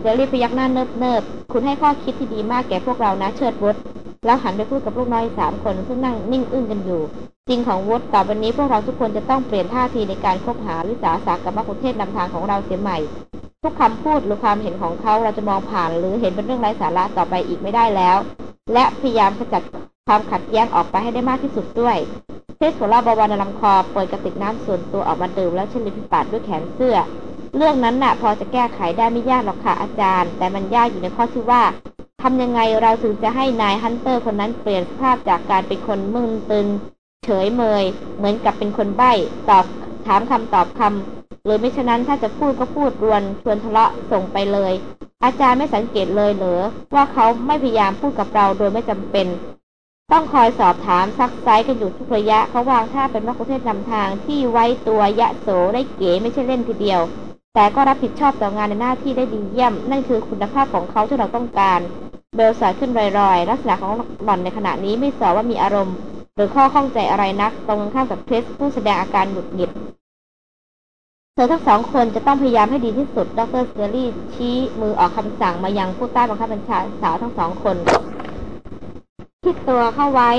เดี๋ยวรีบพยักหน้าเนิบเนิบๆ คุณให้ข้อคิดที่ดีมากแก่พวกเรานะเชิดวุฒ แล้วหันไปพูดกับลูกน้อยสามคนซึ่งนั่งนิ่งอึ้งกันอยู่ จริงของวุฒต่อวันนี้พวกเราทุกคนจะต้องเปลี่ยนท่าทีในการคบหาหรือสาสากับมะคุเทศนำทางของเราเสียใหม่ ทุกคำพูดหรือความเห็นของเขาเราจะมองผ่านหรือเห็นเป็นเรื่องไร้สาระต่อไปอีกไม่ได้แล้ว และพยายามขจัดความขัดแย้งออกไปให้ได้มากที่สุดด้วยเทสโซล่าบวานในลำคอเปิดกระติกน้ำส่วนตัวออกมาดื่มแล้วเช็ดริมฝีปากด้วยแขนเสื้อ เรื่องนั้นน่ะ พอจะแก้ไขได้ไม่ยากหรอกค่ะอาจารย์ แต่มันยากอยู่ในข้อที่ว่า ทำยังไงเราถึงจะให้นาย hunter คนนั้นเปลี่ยนภาพจากการเป็นคนมึนตึนเฉยเมย เหมือนกับเป็นคนใบ้ตอบถามคำตอบคำหรือไม่ฉะนั้นถ้าจะพูดก็พูดรวนชวนทะเลาะส่งไปเลย อาจารย์ไม่สังเกตเลยเหรอว่าเขาไม่พยายามพูดกับเราโดยไม่จำเป็น ต้องคอยสอบถามซักไซกันอยู่ทุกระยะเขาวางท่าเป็นมะกุเทศนำทางที่ไว้ตัวยะโสได้เก๋ไม่ใช่เล่นทีเดียว แต่ก็รับผิดชอบต่องานในหน้าที่ได้ดีเยี่ยม นั่นคือคุณภาพของเขาที่เราต้องการ เบลสายขึ้นรอยๆ ลักษณะของหล่อนในขณะนี้ไม่สอว่ามีอารมณ์ หรือข้อข้องใจอะไรนัก ตรงข้ามกับคริสผู้แสดงอาการหงุดหงิด เธอทั้งสองคนจะต้องพยายามให้ดีที่สุด ดรสเกอรี่ชี้มือออกคำสั่งมายังผู้ใต้บังคับบัญชาสาวทั้งสองคนคิดตัวเข้าไว้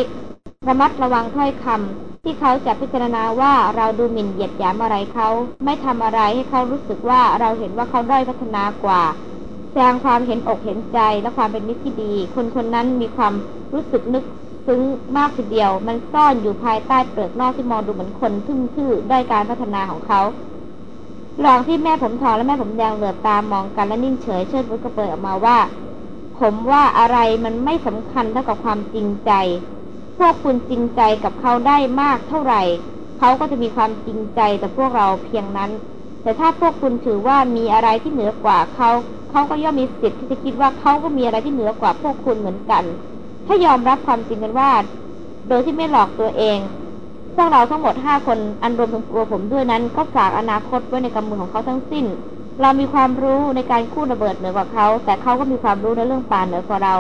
ระมัดระวังถ้อยคำที่เขาจะพิจารณาว่าเราดูหมิ่นเหยียดหยามอะไรเขา ไม่ทำอะไรให้เขารู้สึกว่าเราเห็นว่าเขาด้อยพัฒนากว่า แสดงความเห็นอกเห็นใจและความเป็นมิตรที่ดี คนคนนั้นมีความรู้สึกนึกซึ้งมากทีเดียว มันซ่อนอยู่ภายใต้เปลือกนอกที่มองดูเหมือนคนทึ่งทื่อด้อยการพัฒนาของเขาลองที่แม่ผมทองและแม่ผมแดงเหลือบตามองกันและนิ่งเฉยเชิดบุตรกระเปิดออกมาว่า ผมว่าอะไรมันไม่สำคัญเท่ากับความจริงใจ พวกคุณจริงใจกับเขาได้มากเท่าไหร่ เขาก็จะมีความจริงใจต่อพวกเราเพียงนั้น แต่ถ้าพวกคุณถือว่ามีอะไรที่เหนือกว่าเขา เขาก็ย่อมมีสิทธิ์ที่จะคิดว่าเขาก็มีอะไรที่เหนือกว่าพวกคุณเหมือนกัน ถ้ายอมรับความจริงกันว่า โดยที่ไม่หลอกตัวเอง พวกเราทั้งหมดห้าคนอันรวมถึงตัวผมด้วยนั้น ก็ฝากอนาคตไว้ในกำมือของเขาทั้งสิ้น เรามีความรู้ในการคู่ระเบิดเหนือกว่าเขา แต่เขาก็มีความรู้ในเรื่องป่าเหนือกว่าเรา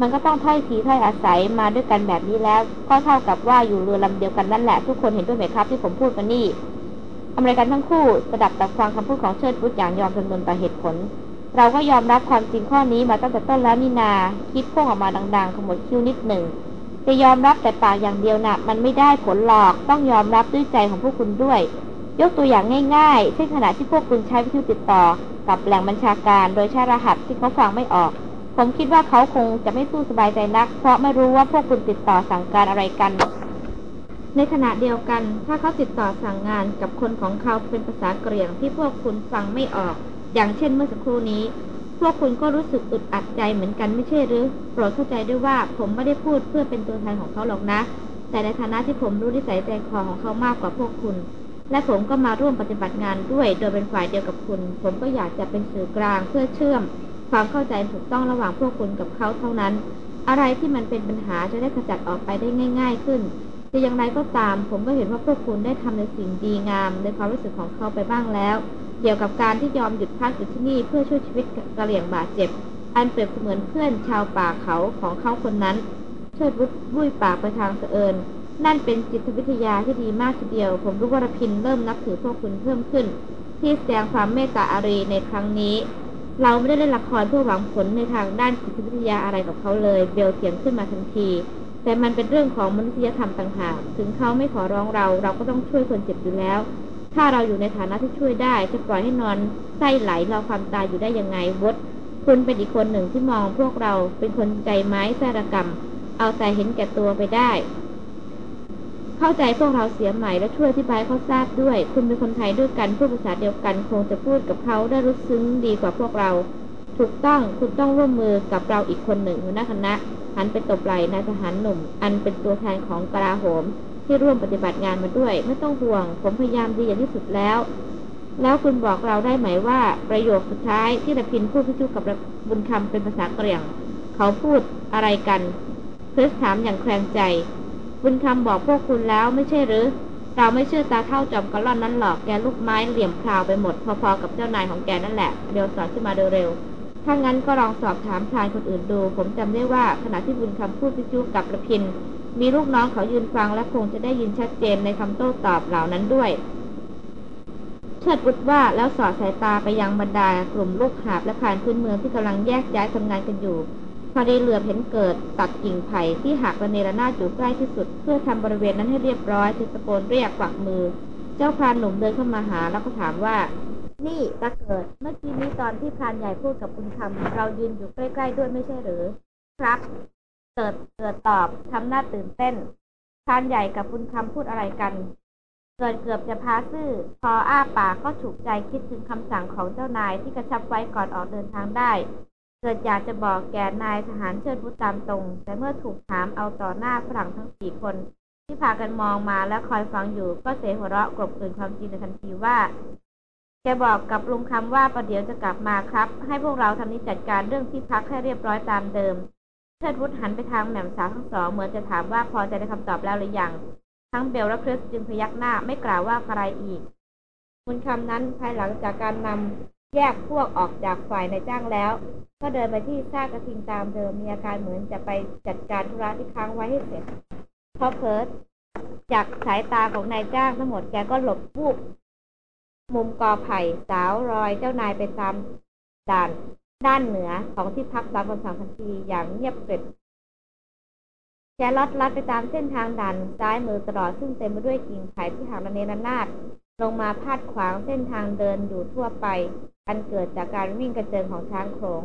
มันก็ต้องถ้อยทีถ้อยอาศัยมาด้วยกันแบบนี้แล้ว ก็เท่ากับว่าอยู่เรือลำเดียวกันนั่นแหละ ทุกคนเห็นด้วยไหมครับที่ผมพูดมานี่ อเมริกันทั้งคู่สดับตับฟังคำพูดของเชิดบุตอย่างยอมจำนวนต่อเหตุผล เราก็ยอมรับความจริงข้อนี้มาตั้งแต่ต้นแล้วนี่นา คิดพุ่งออกมาดังๆขมวดคิ้วนิดหนึ่งจะยอมรับแต่ปากอย่างเดียวนะ่ะ มันไม่ได้ผลหรอกต้องยอมรับด้วยใจของพวกคุณด้วย ยกตัวอย่างง่ายๆเช่นขณะที่พวกคุณใช้วิทยุติดต่อ กับแหล่งบัญชาการโดยใช้รหัสที่เขาฟังไม่ออก ผมคิดว่าเขาคงจะไม่สู้สบายใจนัก เพราะไม่รู้ว่าพวกคุณติดต่อสั่งการอะไรกัน ในขณะเดียวกัน ถ้าเขาติดต่อสั่งงานกับคนของเขาเป็นภาษาเหรี่ยงที่พวกคุณฟังไม่ออก อย่างเช่นเมื่อสักครู่นี้ พวกคุณก็รู้สึกอึดอัดใจเหมือนกันไม่ใช่หรือ โปรดเข้าใจด้วยว่าผมไม่ได้พูดเพื่อเป็นตัวแทนของเขาหรอกนะ แต่ในฐานะที่ผมรู้นิสัยใจคอของเขามากกว่าพวกคุณ และผมก็มาร่วมปฏิบัติงานด้วย โดยเป็นฝ่ายเดียวกับคุณ ผมก็อยากจะเป็นสื่อกลางเพื่อเชื่อม ความเข้าใจถูกต้องระหว่างพวกคุณกับเขาเท่านั้น อะไรที่มันเป็นปัญหาจะได้ขจัดออกไปได้ง่าย ๆ ขึ้น จะอย่างไรก็ตาม ผมก็เห็นว่าพวกคุณได้ทำในสิ่งดีงาม ในความรู้สึกของเขาไปบ้างแล้ว เกี่ยวกับการที่ยอมหยุดพักอยู่ที่นี่เพื่อช่วยชีวิตกระเหลี่ยงบาดเจ็บ อันเปรียบเสมือนเพื่อนชาวป่าเขาของเขาคนนั้น เชิดวุฒบุ้ยปากไปทางเสเอิญนั่นเป็นจิตวิทยาที่ดีมากทีเดียว ผมรู้ว่ารพินเริ่มนับถือพวกคุณเพิ่มขึ้น ที่แสดงความเมตตาอารีในครั้งนี้ เราไม่ได้เล่นละครเพื่อหวังผลในทางด้านจิตวิทยาอะไรกับเขาเลย เบลเถียงขึ้นมาทันที แต่มันเป็นเรื่องของมนุษยธรรมต่างหาก ถึงเขาไม่ขอร้องเรา เราก็ต้องช่วยคนเจ็บอยู่แล้ว ถ้าเราอยู่ในฐานะที่ช่วยได้ จะปล่อยให้นอนไส้ไหลเราความตายอยู่ได้ยังไงวดคุณเป็นอีกคนหนึ่งที่มองพวกเราเป็นคนใจไม้แสรกรรม เอาแต่เห็นแก่ตัวไปได้ เข้าใจพวกเราเสียใหม่และช่วยอธิบายเขาทราบด้วย คุณเป็นคนไทยด้วยกันพูดภาษาเดียวกัน คงจะพูดกับเขาได้รู้ซึ้งดีกว่าพวกเรา ถูกต้องคุณต้องร่วมมือกับเราอีกคนหนึ่งหัวหน้าคณะหันไปตบไหล่นายทหารหนุ่ม อันเป็นตัวแทนของกลาโหม ที่ร่วมปฏิบัติงานมาด้วย ไม่ต้องห่วง ผมพยายามดีอย่างที่สุดแล้ว แล้วคุณบอกเราได้ไหมว่าประโยคสุดท้ายที่ระพินพูดพิจุกับบุญคำเป็นภาษาเหรี่ยง เขาพูดอะไรกันคริสถามอย่างแคลงใจ บุญคำบอกพวกคุณแล้วไม่ใช่หรือเราไม่เชื่อตาเท่าจอมกระล่อนนั้นหรอกแกลูกไม้เหลี่ยมพราวไปหมด พอๆกับเจ้านายของแกนั่นแหละเดี๋ยวสอนขึ้นมาเร็ว ถ้างั้นก็ลองสอบถามพรานคนอื่นดู ผมจำได้ว่าขณะที่บุญคำพูดพิจุกับระพิน มีลูกน้องเขายืนฟังและคงจะได้ยินชัดเจนในคำโต้ตอบเหล่านั้นด้วย เชิดบุตรว่าแล้วสอดสายตาไปยังบรรดากลุ่มลูกหาบและผ่านพื้นเมืองที่กำลังแยกย้ายทำงานกันอยู่ พอดีเหลือบเห็นเกิดตัดกิ่งไผ่ที่หักระเนระนาดอยู่ใกล้ที่สุด เพื่อทำบริเวณนั้นให้เรียบร้อยจึงตะโกนเรียกกวักมือ เจ้าพรานหนุ่มเดินเข้ามาหาแล้วก็ถามว่า นี่ตาเกิด เมื่อกี้นี้ตอนที่พรานใหญ่พูดกับคุณคำเรายืนอยู่ใกล้ ๆ ด้วยไม่ใช่หรือ ครับ เกิดเกิดตอบทำหน้าตื่นเต้นพรานใหญ่กับคุณคำพูดอะไรกัน เกิดเกือบจะพาซื่อ พออ้าปากก็ถูกใจคิดถึงคำสั่งของเจ้านายที่กระชับไว้ก่อนออกเดินทางได้ เกิดอยากจะบอกแก่นายทหารเชิดพุตามตรง แต่เมื่อถูกถามเอาต่อหน้าฝรั่งทั้งสี่คนที่พากันมองมาและคอยฟังอยู่ก็เสหัวเราะกลบเกลื่นความจริงในทันทีว่า แกบอกกับลุงคำว่าประเดี๋ยวจะกลับมาครับ ให้พวกเราทำนี้จัดการเรื่องที่พักให้เรียบร้อยตามเดิมเชิดวุฒหันไปทางแหม่มสาวทั้งสองเหมือนจะถามว่าพอใจในคำตอบแล้วหรือยัง ทั้งเบลและคริสจึงพยักหน้าไม่กล่าวว่าอะไรอีกคุณคำนั้นภายหลังจากการนำแยกพวกออกจากฝ่ายในจ้างแล้ว ก็เดินไปที่ซากกระทิงตามเดิมมีอาการเหมือนจะไปจัดการธุระที่ค้างไว้ให้เสร็จพอเพิร์ดจากสายตาของนายจ้างทั้งหมดแกก็หลบวูบ มุมกอไผ่สาวรอยเจ้านายไปตามด่าน ด้านเหนือของที่พักตามคำสั่งทันทีอย่างเงียบกริบแกลัดลัดไปตามเส้นทางด่านซ้ายมือตลอดซึ่งเต็มไปด้วยกิ่งไผ่ที่หักระเนระนาดลงมาพาดขวางเส้นทางเดินอยู่ทั่วไป อันเกิดจากการวิ่งกระเจิงของช้างโขลง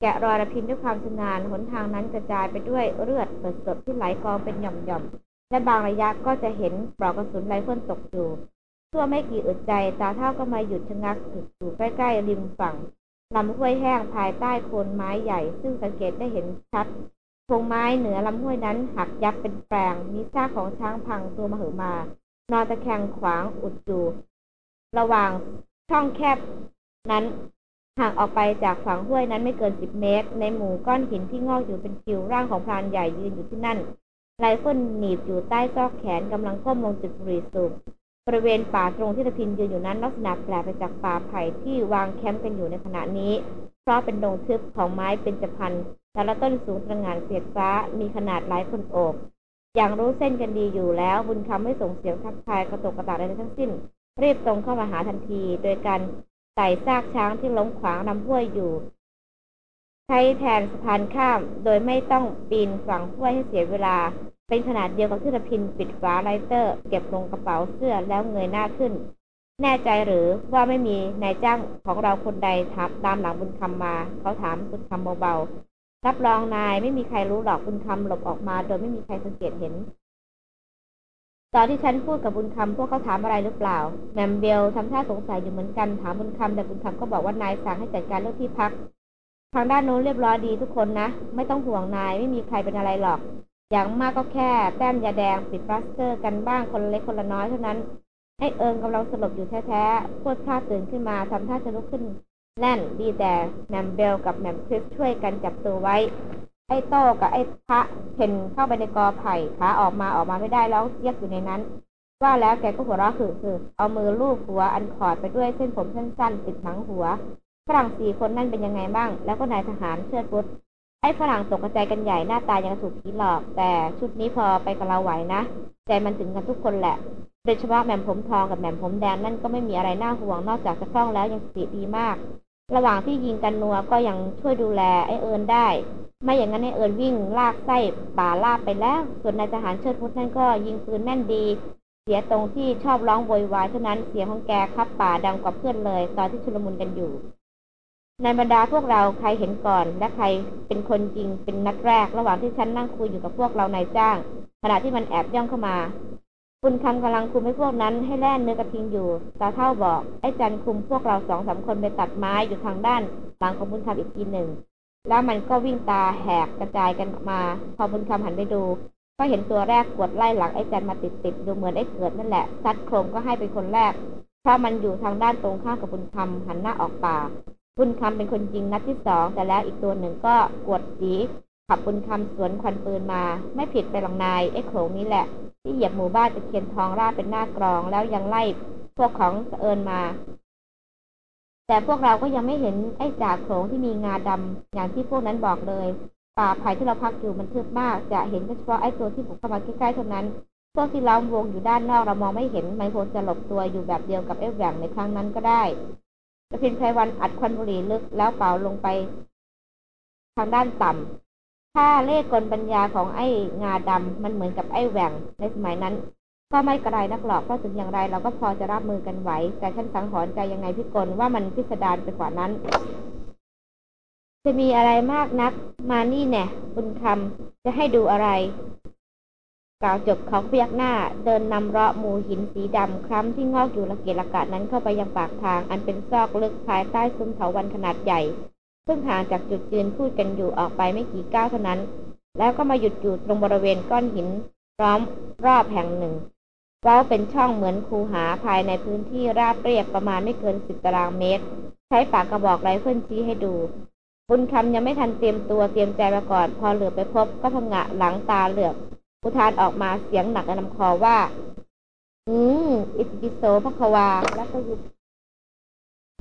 แกะรอยระพินด้วยความชำนาญหนทางนั้นกระจายไปด้วยเลือดสดๆที่ไหลกองเป็นหย่อมๆและบางระยะก็จะเห็นปลอกกระสุนไรเฟิลตกอยู่ ชั่วไม่กี่อึดใจ ตาเท่าก็มาหยุดชะงักอยู่ใกล้ๆริมฝั่งลำห้วยแห้งภายใต้โคนไม้ใหญ่ ซึ่งสังเกตได้เห็นชัดโคงไม้เหนือลำห้วยนั้นหักยับเป็นแปลง มีซากของช้างพังตัวมาหึมา นอนตะแคงขวางอุดอยู่ระหว่างช่องแคบนั้นห่างออกไปจากฝั่งห้วยนั้นไม่เกินสิบเมตร ในหมู่ก้อนหินที่งอกอยู่เป็นคิวร่างของพรานใหญ่ยืนอยู่ที่นั่นไรเฟิลหนีบอยู่ใต้ซอกแขนกำลังก้มลงจุดบุหรี่สูบ บริเวณป่าตรงที่ระพินยืนอยู่นั้นลักษณะแปลกไปจากป่าไผ่ที่วางแคมป์กันอยู่ในขณะนี้ เพราะเป็นดงทึบของไม้เบญจพรรณแต่ละต้นสูงตระหง่านเสียดฟ้ามีขนาดหลายคนโอบ อย่างรู้เส้นกันดีอยู่แล้ว บุญคำไม่ส่งเสียงทักทายกระโตกกระตากใดทั้งสิ้น รีบตรงเข้ามาหาทันที โดยการไต่ซากช้างที่ล้มขวางลำห้วยอยู่ ใช้แทนสะพานข้าม โดยไม่ต้องปีนฝั่งห้วยให้เสียเวลา เป็นขณะเดียวกับที่รพินทร์ปิดฝา lighter เก็บลงกระเป๋าเสื้อแล้วเงยหน้าขึ้น แน่ใจหรือว่าไม่มีนายจ้างของเราคนใดทับตามหลังบุญคำมา เขาถามบุญคำเบาๆรับรองนายไม่มีใครรู้หรอกบุญคำหลบออกมาโดยไม่มีใครสังเกตเห็นตอนที่ฉันพูดกับบุญคำพวกเขาถามอะไรหรือเปล่า แหม่มเบลทำท่าสงสัยอยู่เหมือนกัน ถามบุญคำแต่บุญคำก็บอกว่านายสั่งให้จัดการเรื่องที่พัก ทางด้านโน้นเรียบร้อยดีทุกคนนะ ไม่ต้องห่วงนายไม่มีใครเป็นอะไรหรอก อย่างมากก็แค่แต้มยาแดงปิดฟลัสเตอร์กันบ้างคนเล็กคนละน้อยเท่านั้นให้เอิงกำลังสลบอยู่แท้ๆพวดท่าตื่นขึ้นมาทำท่าจะลุกขึ้นแน่นดีแต่แมมเบลกับแมมคริสช่วยกันจับตัวไว้ ไอ้โต้กับไอ้พระเพ่นเข้าไปในกอไผ่ขาออกมาออกมาไม่ได้แล้วเยียกอยู่ในนั้น ว่าแล้วแกก็หัวเราะคือคือเอามือลูบหัวอันขอดไปด้วยเส้นผมสั้นๆติดหนังหัวฝรั่งสี่คนนั่นเป็นยังไงบ้าง แล้วก็นายทหารเชิดพุท ไอ้ฝรั่งตกกระจายกันใหญ่หน้าตายังถูกผีหลอก แต่ชุดนี้พอไปกับเราไหวนะ ใจมันถึงกันทุกคนแหละ โดยเฉพาะแหม่มผมทองกับแหม่มผมแดงนั่นก็ไม่มีอะไรน่าห่วงนอกจากจะคล่องแล้วยังสติดีมาก ระหว่างที่ยิงกันนัวก็ยังช่วยดูแลไอ้เอิญได้ ไม่อย่างนั้นไอ้เอิญวิ่งลากไส้ป่าลาบไปแล้ว ส่วนนายทหารเชิดพุทธนั่นก็ยิงปืนแม่นดี เสียตรงที่ชอบร้องโวยวายเท่านั้นเสียงของแกคับป่าดังกว่าเพื่อนเลย ตอนที่ชุลมุนกันอยู่ ในบรรดาพวกเราใครเห็นก่อน และใครเป็นคนจริงเป็นนัดแรก ระหว่างที่ฉันนั่งคุยอยู่กับพวกเรานายจ้าง ขณะที่มันแอบย่องเข้ามาคุณคำกำลังคุมให้พวกนั้นให้แล่นเนื้อกระทิงอยู่ ตาเท่าบอก ไอ้จันคุมพวกเราสองสาคนไปตัดไม้อยู่ทางด้านหลังของบุญคำอีกทีหนึ่ง แล้วมันก็วิ่งตาแหกกระจายกันมา พอบุญคำหันไปดู ก็เห็นตัวแรกกดไล่หลังไอ้จันมาติดติดดูเหมือนไอ้เกิดนั่นแหละซัดโครมก็ให้เป็นคนแรก เพราะมันอยู่ทางด้านตรงข้ามกับบุญคำหันหน้าออกป่า บุญคำเป็นคนยิงนัดที่สอง แต่แล้วอีกตัวหนึ่งก็กวดสีขับบุญคำสวนควันปืนมา ไม่ผิดไปหลังนายไอ้โขงนี้แหละ ที่เหยียบหมู่บ้านจะเคียนทองราดเป็นหน้ากรองแล้วยังไล่พวกของเอิญมา แต่พวกเราก็ยังไม่เห็นไอ้จากโขงที่มีงาดำอย่างที่พวกนั้นบอกเลย ป่าไผ่ที่เราพักอยู่มันทึบมาก จะเห็นเฉพาะไอ้ตัวที่บุกเข้ามาใกล้ๆเท่านั้นพวกที่ล้อมวงอยู่ด้านนอกเรามองไม่เห็นมันคงจะหลบตัวอยู่แบบเดียวกับไอ้แหว่งในครั้งนั้นก็ได้ ระพินไพรวันอัดควันบุหรี่ลึกแล้วเป่าลงไป ทางด้านต่ำถ้าเลขกลปัญญาของไอ้งาดำมันเหมือนกับไอ้แหว่งในสมัยนั้น ก็ไม่กระไรนักหรอกเพราะถึงอย่างไรเราก็พอจะรับมือกันไหว แต่ฉันสังหรณ์ใจยังไงพี่กลว่ามันพิสดารไปกว่านั้น จะมีอะไรมากนัก มานี่แน่บุญคำจะให้ดูอะไร กล่าวจบเขาพยักหน้า เดินนำเลาะหมูหินสีดำคล้ำที่งอกอยู่ละเกะละกะนั้นเข้าไปยังปากทาง อันเป็นซอกลึกภายใต้ซุ้มเถาวันขนาดใหญ่ ซึ่งห่างจากจุดยืนพูดกันอยู่ออกไปไม่กี่ก้าวเท่านั้น แล้วก็มาหยุดอยู่ตรงบริเวณก้อนหินร้อมรอบแห่งหนึ่งเว้าเป็นช่องเหมือนคูหาภายในพื้นที่ราบเรียบประมาณไม่เกินสิบตารางเมตร ใช้ปากกระบอกไรเฟิลชี้ให้ดูบุญคำยังไม่ทันเตรียมตัวเตรียมใจมาก่อน พอเหลือบไปพบก็ผงะหลังตาเหลือก อุทานออกมาเสียงหนักในลำคอว่า อืม อิติปิโสภะคะวา แล้วก็ยืน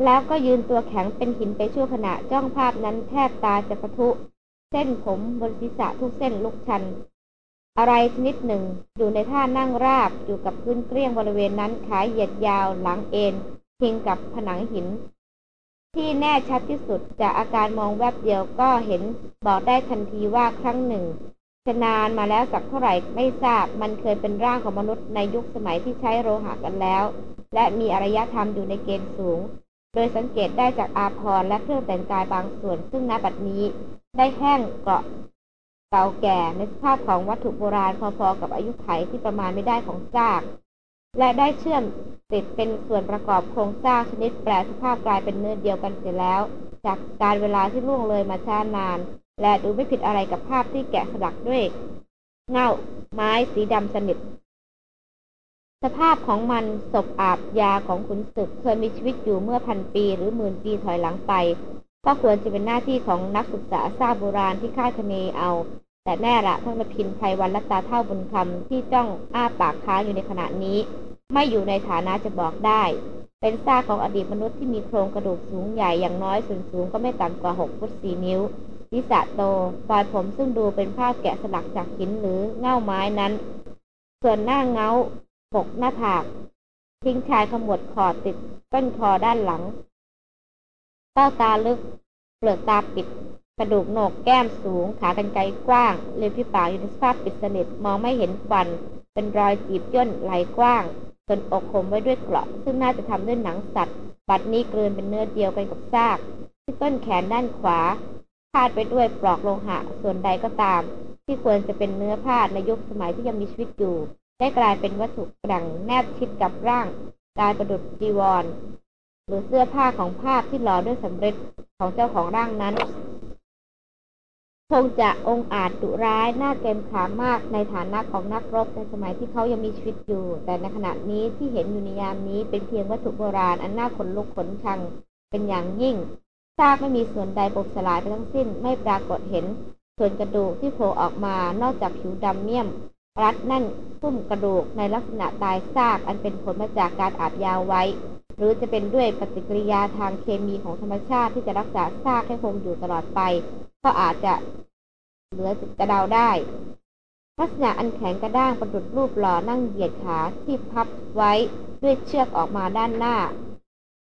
แล้วก็ยืนตัวแข็งเป็นหินไปชั่วขณะจ้องภาพนั้นแทบตาจะปะทุ เส้นผมบนศีรษะทุกเส้นลุกชัน อะไรชนิดหนึ่ง อยู่ในท่านั่งราบอยู่กับพื้นเกลี้ยงบริเวณนั้นขาเหยียดยาวหลังเอนพิงกับผนังหิน ที่แน่ชัดที่สุดจากอาการมองแวบเดียวก็เห็นบอกได้ทันทีว่าครั้งหนึ่ง ชนานมาแล้วสักเท่าไหร่ไม่ทราบ มันเคยเป็นร่างของมนุษย์ในยุคสมัยที่ใช้โลหะกันแล้ว และมีอารยธรรมอยู่ในเกณฑ์สูง โดยสังเกตได้จากอาภรณ์และเครื่องแต่งกายบางส่วน ซึ่งณบัดนี้ได้แห้งเกาะเก่าแก่ในสภาพของวัตถุโบราณพอๆกับอายุไขที่ประมาณไม่ได้ของซาก และได้เชื่อมติดเป็นส่วนประกอบโครงสร้างชนิดแปลสภาพกลายเป็นเนื้อเดียวกันเสียแล้ว จากการเวลาที่ล่วงเลยมาช้านาน และดูไม่ผิดอะไรกับภาพที่แกะสลักด้วย เงาไม้สีดำสนิทสภาพของมันศพอาบยาของขุนศึกเคยมีชีวิตอยู่เมื่อพันปีหรือหมื่นปีถอยหลังไป ก็ควรจะเป็นหน้าที่ของนักศึกษาทราบโบราณที่คาดคะเนเอา แต่แน่ละทั้งระพินไพวันและตาเท่าบุญคำที่จ้องอ้าปากค้างอยู่ในขณะนี้ ไม่อยู่ในฐานะจะบอกได้ เป็นซากของอดีตมนุษย์ที่มีโครงกระดูกสูงใหญ่อย่างน้อยส่วนสูงก็ไม่ต่ำกว่าหกฟุตสี่นิ้ว ศีรษะโตปลายผมซึ่งดูเป็นภาพแกะสลักจากหินหรือเง่าไม้นั้น ส่วนหน้าเงาปกหน้าผากทิ้งชายขมวดคอติดต้นคอด้านหลังเต้าตาลึก เปลือกตาปิด กระดูกโหนกแก้มสูง ขากรรไกรกว้างเล็บที่ปากอยู่ในสภาพปิดสนิทมองไม่เห็นฟัน เป็นรอยจีบย่นไหลกว้างส่วนอกคมไว้ด้วยเกราะ ซึ่งน่าจะทำด้วยหนังสัตว์ บัดนี้กลืนเป็นเนื้อเดียวกันกับซาก ที่ต้นแขนด้านขวา พาดไปด้วยปลอกโลหะส่วนใดก็ตาม ที่ควรจะเป็นเนื้อผ้าในยุคสมัยที่ยังมีชีวิตอยู่ ได้กลายเป็นวัตถุกดังแนบชิดกับร่างกายประดุดจีวร หรือเสื้อผ้าของภาพที่หล่อด้วยสำเร็จของเจ้าของร่างนั้นคงจะองอาจดุร้ายน่าเกมขามากในฐานะของนักรบในสมัยที่เขายังมีชีวิตอยู่ แต่ในขณะนี้ที่เห็นอยู่ในยามนี้เป็นเพียงวัตถุโบราณอันน่าขนลุกขนชังเป็นอย่างยิ่ง ซากไม่มีส่วนใดบกสลายไปทั้งสิ้น ไม่ปรากฏเห็น ส่วนกระดูกที่โผล่ออกมา นอกจากผิวดำเมี่ยม รัดแน่นพุ่มกระดูกในลักษณะตายซากอันเป็นผลมาจากการอาบยาวไว้ หรือจะเป็นด้วยปฏิกิริยาทางเคมีของธรรมชาติที่จะรักษาซากให้คงอยู่ตลอดไป ก็อาจจะเหลือจะเดาได้ ลักษณะอันแข็งกระด้างประดุดรูปหล่อนั่งเหยียดขาที่พับไว้ด้วยเชือกออกมาด้านหน้า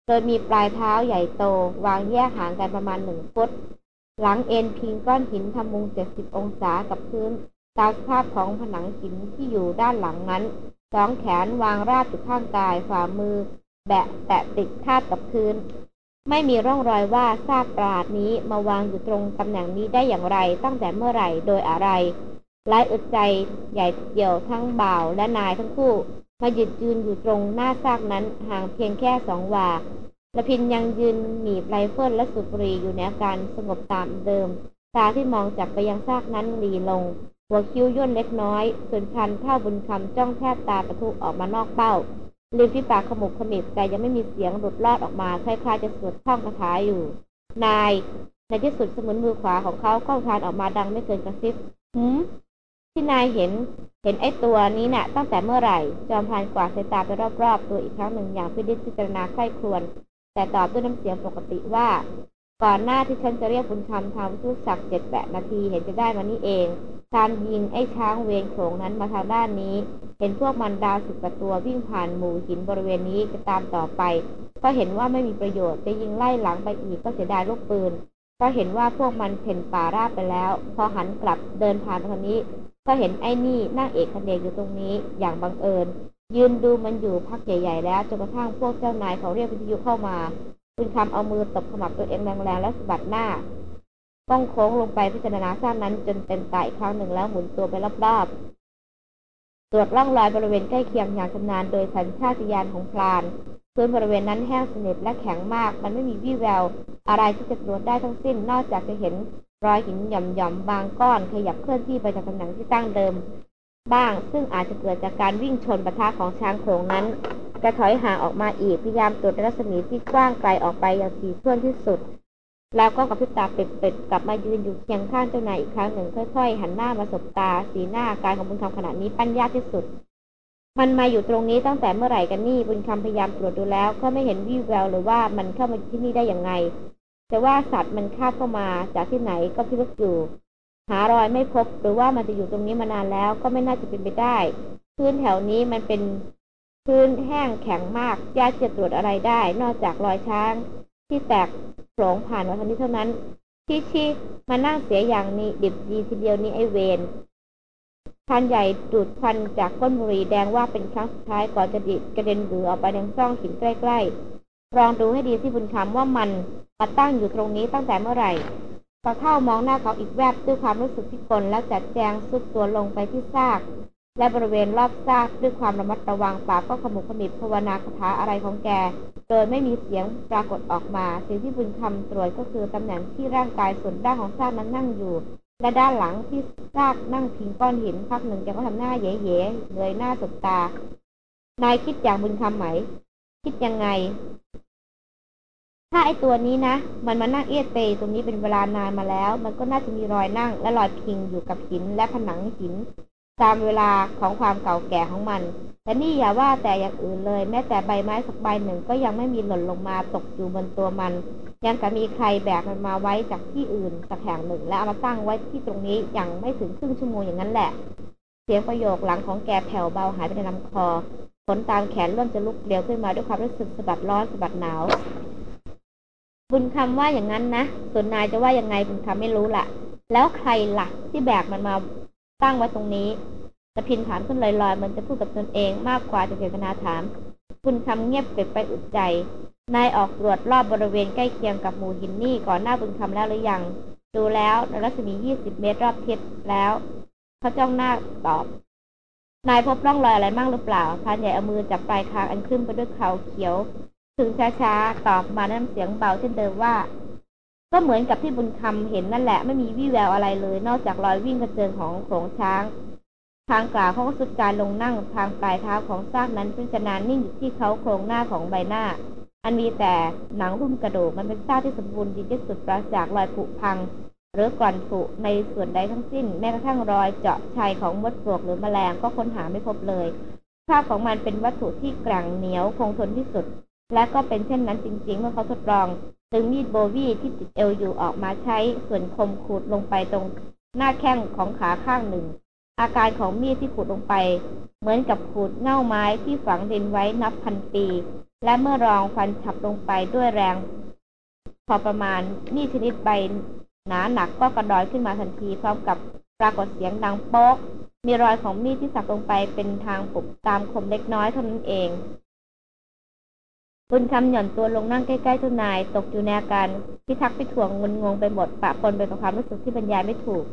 โดยมีปลายเท้าใหญ่โต วางแยกห่างกันประมาณหนึ่งฟุต หลังเอ็นพิงก้อนหินทำมุงเจ็ดสิบองศากับพื้น ตามภาพของผนังหินที่อยู่ด้านหลังนั้น สองแขนวางราบอยู่ข้างกาย ฝ่ามือ แบะแตะติดทาบกับพื้น ไม่มีร่องรอยว่าซากปราดนี้มาวางอยู่ตรงตำแหน่งนี้ได้อย่างไร ตั้งแต่เมื่อไหร่ โดยอะไร หลายอึดใจใหญ่เกี่ยวทั้งบ่าวและนายทั้งคู่ มาหยุดยืนอยู่ตรงหน้าซากนั้นห่างเพียงแค่สองวาละพินยังยืนหนีบไรเฟิลและสุบรีอยู่ในอาการสงบตามเดิม ตาที่มองจับไปยังซากนั้นหลีลง หัวคิ้วย่นเล็กน้อย ส่วนพันเท่าบุญคำจ้องแทบตาประทุออกมานอกเป้าริมฝีปากขมุบขมิบแต่ยังไม่มีเสียงหลุดลอดออกมาคล้ายๆจะสวดท่องคาถาอยู่ นาย ในที่สุดสมุนมือขวาของเขาก้องทานออกมาดังไม่เกินกระซิบหืม ที่นายเห็นเห็นไอ้ตัวนี้นะ่ะ ตั้งแต่เมื่อไหร่ จอมพานกวาดสายตาไปรอบๆ ตัวอีกครั้งหนึ่งอย่างพิจิตพิจารณาใคร่ครวญแต่ตอบด้วยน้ำเสียงปกติว่า ก่อนหน้าที่ฉันจะเรียกบุญคำทำทุกสักเจ็ดแปดนาทีเห็นจะได้มานี่เองการยิงไอ้ช้างเวรโขงนั้นมาทางด้านนี้ เห็นพวกมันดาวสิบกว่าตัววิ่งผ่านหมู่หินบริเวณนี้จะตามต่อไป ก็เห็นว่าไม่มีประโยชน์จะยิงไล่หลังไปอีกก็เสียดายลูกปืน ก็เห็นว่าพวกมันเพ่นป่าราบไปแล้ว พอหันกลับเดินผ่านทางนี้ ก็เห็นไอ้นี่นั่งเอกคเนกอยู่ตรงนี้อย่างบังเอิญ ยืนดูมันอยู่พักใหญ่ ๆ แล้วจนกระทั่งพวกเจ้านายเขาเรียกวิทยุเข้ามา คุณคำเอามือตบขมับตัวเองแรงๆแล้วสะบัดหน้า ต้องโค้งลงไปพิจารณาสร้างนั้นจนเต็มตาอีกครั้งหนึ่งแล้วหมุนตัวไปรอบๆตรวจร่องรอยบริเวณใกล้เคียงอย่างชำนาญโดยสัญชาตญาณของพลาน พื้นบริเวณนั้นแห้งสนิทและแข็งมาก มันไม่มีวี่แวว อะไรที่จะตรวจได้ทั้งสิ้น นอกจากจะเห็นรอยหินหย่อมๆบางก้อน ขยับเคลื่อนที่ไปจากตำแหน่งที่ตั้งเดิม บ้าง ซึ่งอาจจะเกิดจากการวิ่งชนปะทะของช้างโขลงนั้นกระถอยห่างออกมาอีก พยายามตรวจรัศมีที่กว้างไกลออกไปอย่างถี่ถ้วนที่สุด แล้วก็กับพิตาเป็ดๆกลับมายืนอยู่เคียงข้างเจ้านายอีกครั้งหนึ่งค่อย ๆ หันหน้ามาสบตา สีหน้ากายของบุญคำขณะนี้ปั้นยากที่สุด มันมาอยู่ตรงนี้ตั้งแต่เมื่อไหร่กันนี่บุญคำพยายามตรวจดูแล้ว ก็ไม่เห็นวี่แววเลยว่ามันเข้ามาที่นี่ได้อย่างไง แต่ว่าสัตว์มันคาบเข้ามาจากที่ไหนก็พิลึกอยู่หารอยไม่พบหรือว่ามันจะอยู่ตรงนี้มานานแล้วก็ไม่น่าจะเป็นไปได้ พื้นแถวนี้มันเป็นพื้นแห้งแข็งมากยากจะตรวจอะไรได้ นอกจากรอยช้าง ที่แตกโผลงผ่านมาทางนี้เท่านั้นชี้ชี้มานั่งเสียอย่างนี้ดิบดีทีเดียวนี้ไอเวน พันใหญ่ดูดควันจากก้นบุหรี่แดงว่าเป็นครั้งสุดท้ายก่อนจะดิกระเด็นเบือออกไปยังซ่องหินใกล้ๆลองดูให้ดีที่บุญคำว่ามันมาตั้งอยู่ตรงนี้ตั้งแต่เมื่อไหร่พอเข้ามองหน้าเขาอีกแวบด้วยความรู้สึกพิกลแล้วจัดแจงสุดตัวลงไปที่ซาก และบริเวณรอบซากด้วยความระมัดระวังปากก็ขมุกขมิบภาวนาคาถาอะไรของแก โดยไม่มีเสียงปรากฏออกมาสิ่งที่บุญคำตรวจก็คือตำแหน่งที่ร่างกายส่วนด้านของซากนั้นนั่งอยู่ และด้านหลังที่ซากนั่งพิงก้อนหินพักหนึ่งแกก็ทำหน้าเย่ๆเลยหน้าสบตา นายคิดอย่างบุญคำไหม คิดยังไง ถ้าไอตัวนี้นะ มันมานั่งเอียดเตยตรงนี้เป็นเวลานานมาแล้ว มันก็น่าจะมีรอยนั่งและรอยพิงอยู่กับหินและผนังหิน ตามเวลาของความเก่าแก่ของมัน แต่นี่อย่าว่าแต่อย่างอื่นเลย แม้แต่ใบไม้สักใบหนึ่งก็ยังไม่มีหล่นลงมาตกอยู่บนตัวมัน ยังกับมีใครแบกมันมาไว้จากที่อื่นสักแห่งหนึ่ง และเอามาตั้งไว้ที่ตรงนี้อย่างไม่ถึงครึ่งชั่วโมงอย่างนั้นแหละ เสียงประโยคหลังของแกแผ่วเบาหายไปในลำคอขนตามแขนเริ่มจะลุกเกลียวขึ้นมาด้วยความรู้สึกสะบัดร้อนสะบัดหนาว บุญคำว่าอย่างนั้นนะส่วนนายจะว่ายังไงบุญคำไม่รู้ละแล้วใครล่ะ ที่แบกมันมา ตั้งไว้ตรงนี้ตะพินถามขึ้นลอยๆมันจะพูดกับตนเองมากกว่าจะเจตนาถามบุญคำเงียบเก็บไปอุดใจ นายออกตรวจรอบบริเวณใกล้เคียงกับหมู่หินนี่ก่อนหน้าบุญคำแล้วหรือยัง ดูแล้วในรัศมี 20 เมตรรอบทิศแล้ว เขาจ้องหน้าตอบ นายพบร่องรอยอะไรมั่งหรือเปล่าพานใหญ่เอามือจับปลายคางอันขึ้นไปด้วยเขาเขียว ถึงช้าๆ ตอบมาน้ำเสียงเบาเช่นเดิมว่า ก็เหมือนกับที่บุญคำเห็นนั่นแหละไม่มีวี่แววอะไรเลย นอกจากรอยวิ่งกระเจิงของโขงช้าง ทางกล่าวเขาก็สุดการลงนั่งทางปลายเท้าของซากนั้นซึ่งจะนานนิ่งอยู่ที่เขาโครงหน้าของใบหน้า อันมีแต่หนังหุ้มกระดูกมันเป็นซากที่สมบูรณ์ดีที่สุดปราศจากรอยผุพัง หรือกร่อนผุในส่วนใดทั้งสิ้น แม้กระทั่งรอยเจาะชัยของมดปลวกหรือแมลงก็ค้นหาไม่พบเลยภาพของมันเป็นวัตถุที่แกร่งเหนียวคงทนที่สุด และก็เป็นเช่นนั้นจริงๆ เมื่อเขาทดลอง ดึงมีดโบวี่ที่ติดเอวอยู่ออกมาใช้ส่วนคมขูดลงไปตรงหน้าแข้งของขาข้างหนึ่ง อาการของมีดที่ขูดลงไป เหมือนกับขูดเง่าไม้ที่ฝังดินไว้นับพันปี และเมื่อรองฟันฉับลงไปด้วยแรง พอประมาณมีดชนิดใบหนาหนักก็กระดอยขึ้นมาทันทีพร้อมกับปรากฏเสียงดังโป๊กมีรอยของมีดที่สับลงไปเป็นทางปุบตามคมเล็กน้อยเท่านั้นเอง บุญคำหย่อนตัวลงนั่งใกล้ๆเจ้านาย ตกอยู่ในอาการพิทักษ์พิถ่วงงุนงงไปหมดปะปนไปกับความรู้สึกที่บรรยายไม่ถูก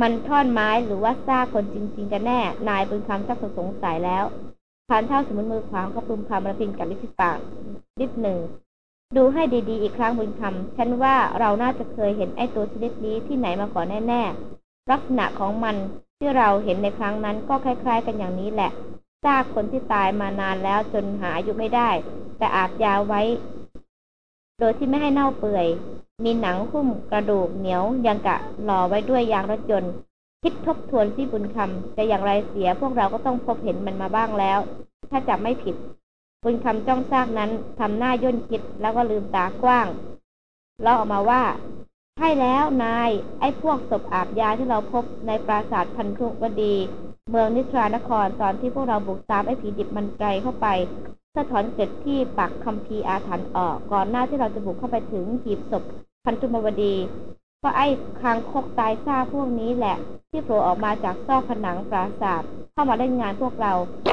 มันท่อนไม้หรือว่าซากคนจริง ๆ กันแน่ นายบุญคำชักสงสัยแล้วพานเท่าสมุนมือขวางก็พึมพำระพินกับลิปปากนิดหนึ่ง ดูให้ดีๆ อีกครั้งบุญคำฉันว่าเราน่าจะเคยเห็นไอ้ตัวชนิดนี้ที่ไหนมาก่อนแน่ๆลักษณะของมันที่เราเห็นในครั้งนั้นก็คล้าย ๆ กันอย่างนี้แหละ ซากคนที่ตายมานานแล้วจนหาอายุไม่ได้ แต่อาบยาไว้ โดยที่ไม่ให้เน่าเปื่อย มีหนังหุ้มกระดูกเหนียวยังกะหล่อไว้ด้วยยางรถยนต์ คิดทบทวนที่บุญคำแต่อย่างไรเสียพวกเราก็ต้องพบเห็นมันมาบ้างแล้ว ถ้าจับไม่ผิด บุญคำจ้องซากนั้นทำหน้าย่นคิดแล้วก็ลืมตากว้างแล้วออกมาว่าใช่แล้วนาย ไอ้พวกศพอาบยาที่เราพบในปราสาทพันธุวดี เมืองนิทรานครตอนที่พวกเราบุกตามไอ้ผีดิบมันไกลเข้าไปเพื่อถอนเกล็ดที่ปักคัมภีร์อาถรรพ์ออก ก่อนหน้าที่เราจะบุกเข้าไปถึงหีบศพพันธุมวดี ก็ไอ้คางคกตายซ่าพวกนี้แหละ ที่โผล่ออกมาจากซอกผนังปราสาทเข้ามาเล่นงานพวกเรา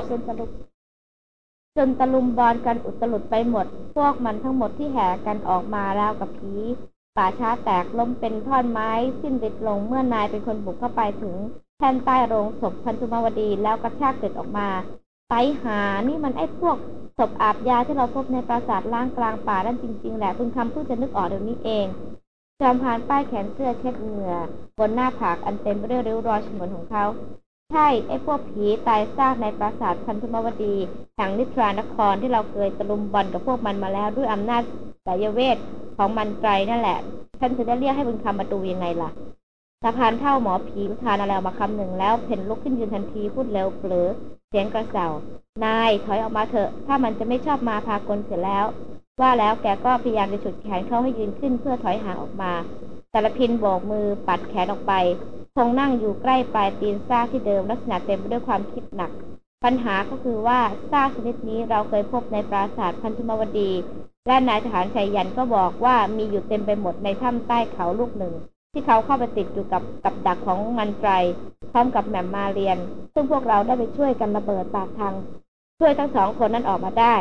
จนตะลุกจนตะลุมบอลกันอุตลุดไปหมด พวกมันทั้งหมดที่แห่กันออกมาราวกับผีป่าช้าแตกล้มเป็นท่อนไม้ สิ้นฤทธิ์ลงเมื่อนายเป็นคนบุกเข้าไปถึง แท่นใต้โรงศพพันธุมวดีแล้วกระชากเกล็ดออกมาไตหานี่มันไอ้พวกศพอาบยาที่เราพบในปราสาทล่างกลางป่านั่นจริง ๆ แหละคุณคำพูดจะนึกออกเดี๋ยวนี้เองจอมพานป้ายแขนเสื้อเช็ดเหงื่อบนหน้าผากอันเต็มไปด้วยริ้วรอยฉมวนของเขา ใช่ไอ้พวกผีตายซากในปราสาทพันธุมวดีแห่งนิทรานครที่เราเคยตะลุมบอลกับพวกมันมาแล้วด้วยอำนาจสายเวทของมันไกลนั่นแหละฉันจะได้เรียกให้บุญคำมาดูยังไงล่ะ สะพานเท่าหมอผีทานอะไรมาคำหนึ่งแล้วเพ่นลุกขึ้นยืนทันทีพูดเร็วเปลือเสียงกระเสานายถอยออกมาเถอะ ถ้ามันจะไม่ชอบมาพากลเสร็จแล้ว ว่าแล้วแกก็พยายามจะฉุดแขนเขาให้ยืนขึ้นเพื่อถอยห่างออกมาแต่ละพินโบกมือปัดแขนออกไปคงนั่งอยู่ใกล้ปลายตีนซากที่เดิมลักษณะเต็มไปด้วยความคิดหนัก ปัญหาก็คือว่าซากชนิดนี้เราเคยพบในปราสาทพันธุมวดี และนายทหารชัยยันก็บอกว่ามีอยู่เต็มไปหมดในถ้ำใต้เขาลูกหนึ่ง ที่เขาเข้าไปติดอยู่กับกับดักของมันไตรพร้อมกับแหม่มมาเรียน ซึ่งพวกเราได้ไปช่วยกันระเบิดปากทางช่วยทั้งสองคนนั้นออกมาได้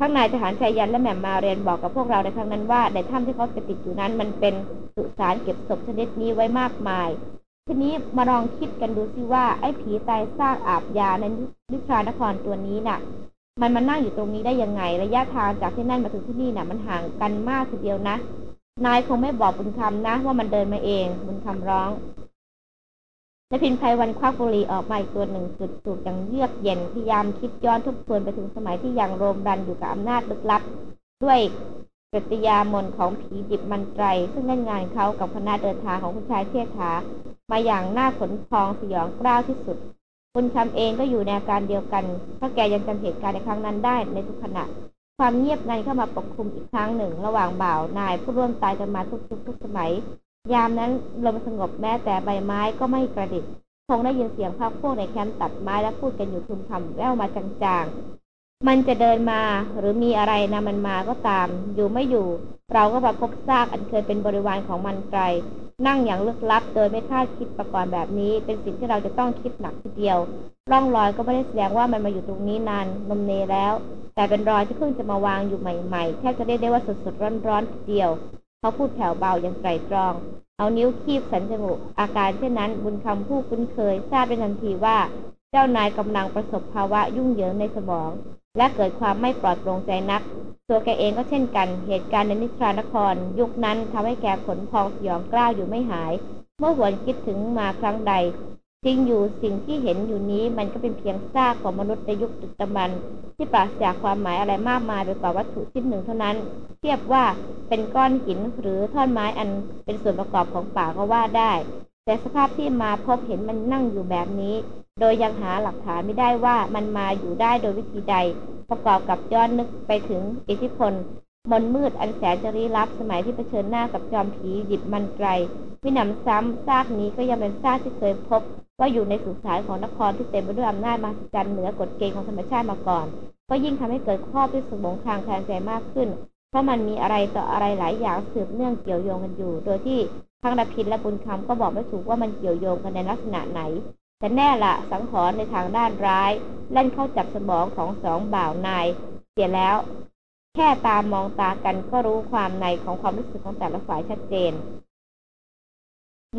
ทั้งนายทหารชายยันและแหม่มมาเรียนบอกกับพวกเราในครั้งนั้นว่าในถ้ำที่เขาไปติดอยู่นั้นมันเป็นสุสานเก็บศพชนิดนี้ไว้มากมาย ทีนี้มาลองคิดกันดูสิว่าไอ้ผีตายซากอาบยาในนิทรานครตัวนี้น่ะ มันมานั่งอยู่ตรงนี้ได้ยังไงระยะทางจากที่นั่นมาถึงที่นี่น่ะ มันห่างกันมากทีเดียวนะ นายคงไม่บอกบุญคำนะ ว่ามันเดินมาเอง บุญคำร้องและพินไพวันควักบุหรี่ออกมาอีกตัวหนึ่งจุดสูบอย่างเยือกเย็นพยายามคิดย้อนทบทวนไปถึงสมัยที่ยังโรมรันอยู่กับอำนาจลึกลับ ด้วยกริยามนของผีดิบมันไตร ซึ่งเล่นงานเขากับคณะเดินทางของคุณชายเทษฐามาอย่างน่าขนพองสยองกล้าวที่สุด คุณทำเองก็อยู่ในอาการเดียวกันถ้าแกยังจำเหตุการณ์ในครั้งนั้นได้ในทุกขณะ ความเงียบงันเข้ามาปกคลุมอีกครั้งหนึ่ง ระหว่างบ่าวนายผู้ร่วมตายกันมาทุกยุคทุกสมัย ยามนั้นลมสงบแม้แต่ใบไม้ก็ไม่กระดิกคงได้ยินเสียงพักพวกในแคมป์ตัดไม้และพูดกันอยู่ทุมคำแววมาจาง มันจะเดินมาหรือมีอะไรนะมันมาก็ตาม อยู่ไม่อยู่ เราก็มาพบซากอันเคยเป็นบริวารของมันไกล นั่งอย่างลึกลับ โดยไม่คาดคิดประกอบแบบนี้ เป็นสิ่งที่เราจะต้องคิดหนักทีเดียว ร่องรอยก็ไม่ได้แสดงว่ามันมาอยู่ตรงนี้นานนมเนแล้ว แต่เป็นรอยที่เพิ่งจะมาวางอยู่ใหม่ๆแทบจะเรียกได้ว่าสดๆร้อนๆทีเดียว เขาพูดแผ่วเบาอย่างไตรตรอง เอานิ้วคีบสันจมูกอาการเช่นนั้น บุญคำผู้คุ้นเคยทราบเป็นทันทีว่า เจ้านายกำลังประสบภาวะยุ่งเหยิงในสมอง และเกิดความไม่ปลอดโปร่งใจนัก ตัวแกเองก็เช่นกัน เหตุการณ์ในนิทรานคร ยุคนั้นทำให้แกขนพองสยองกล้าวอยู่ไม่หาย เมื่อหวนคิดถึงมาครั้งใดจริงอยู่สิ่งที่เห็นอยู่นี้มันก็เป็นเพียงซากของมนุษย์ในยุคดึกดำบรรพ์ที่ปราศจากความหมายอะไรมากมายไปกว่าวัตถุชิ้นหนึ่งเท่านั้น เทียบว่าเป็นก้อนหินหรือท่อนไม้อันเป็นส่วนประกอบของป่าก็ว่าได้ แต่สภาพที่มาพบเห็นมันนั่งอยู่แบบนี้ โดยยังหาหลักฐานไม่ได้ว่ามันมาอยู่ได้โดยวิธีใด ประกอบกับย้อนนึกไปถึงอิทธิพลมนมืดอันแสนจะรีลับสมัยที่เผชิญหน้ากับจอมผีหยิบมันไกลมิหนำซ้ำซากนี้ก็ยังเป็นซากที่เคยพบ ว่าอยู่ในสุสานของนครที่เต็มไปด้วยอำนาจมหัศจรรย์เหนือกฎเกณฑ์ของธรรมชาติมาก่อน ก็ยิ่งทำให้เกิดข้อพิสมงทางแคลนใจมากขึ้น เพราะมันมีอะไรต่ออะไรหลายอย่างสืบเนื่องเกี่ยวโยงกันอยู่ โดยที่ ทั้งดาพินและบุญคำก็บอกไม่ถูกว่ามันเกี่ยวโยงกันในลักษณะไหน แต่แน่ละสังหรณ์ในทางด้านร้ายเล่นเข้าจับสมองของสองบ่าวนาย เสียแล้ว แค่ตามมองตากันก็รู้ความในของความรู้สึกของแต่ละฝ่ายชัดเจน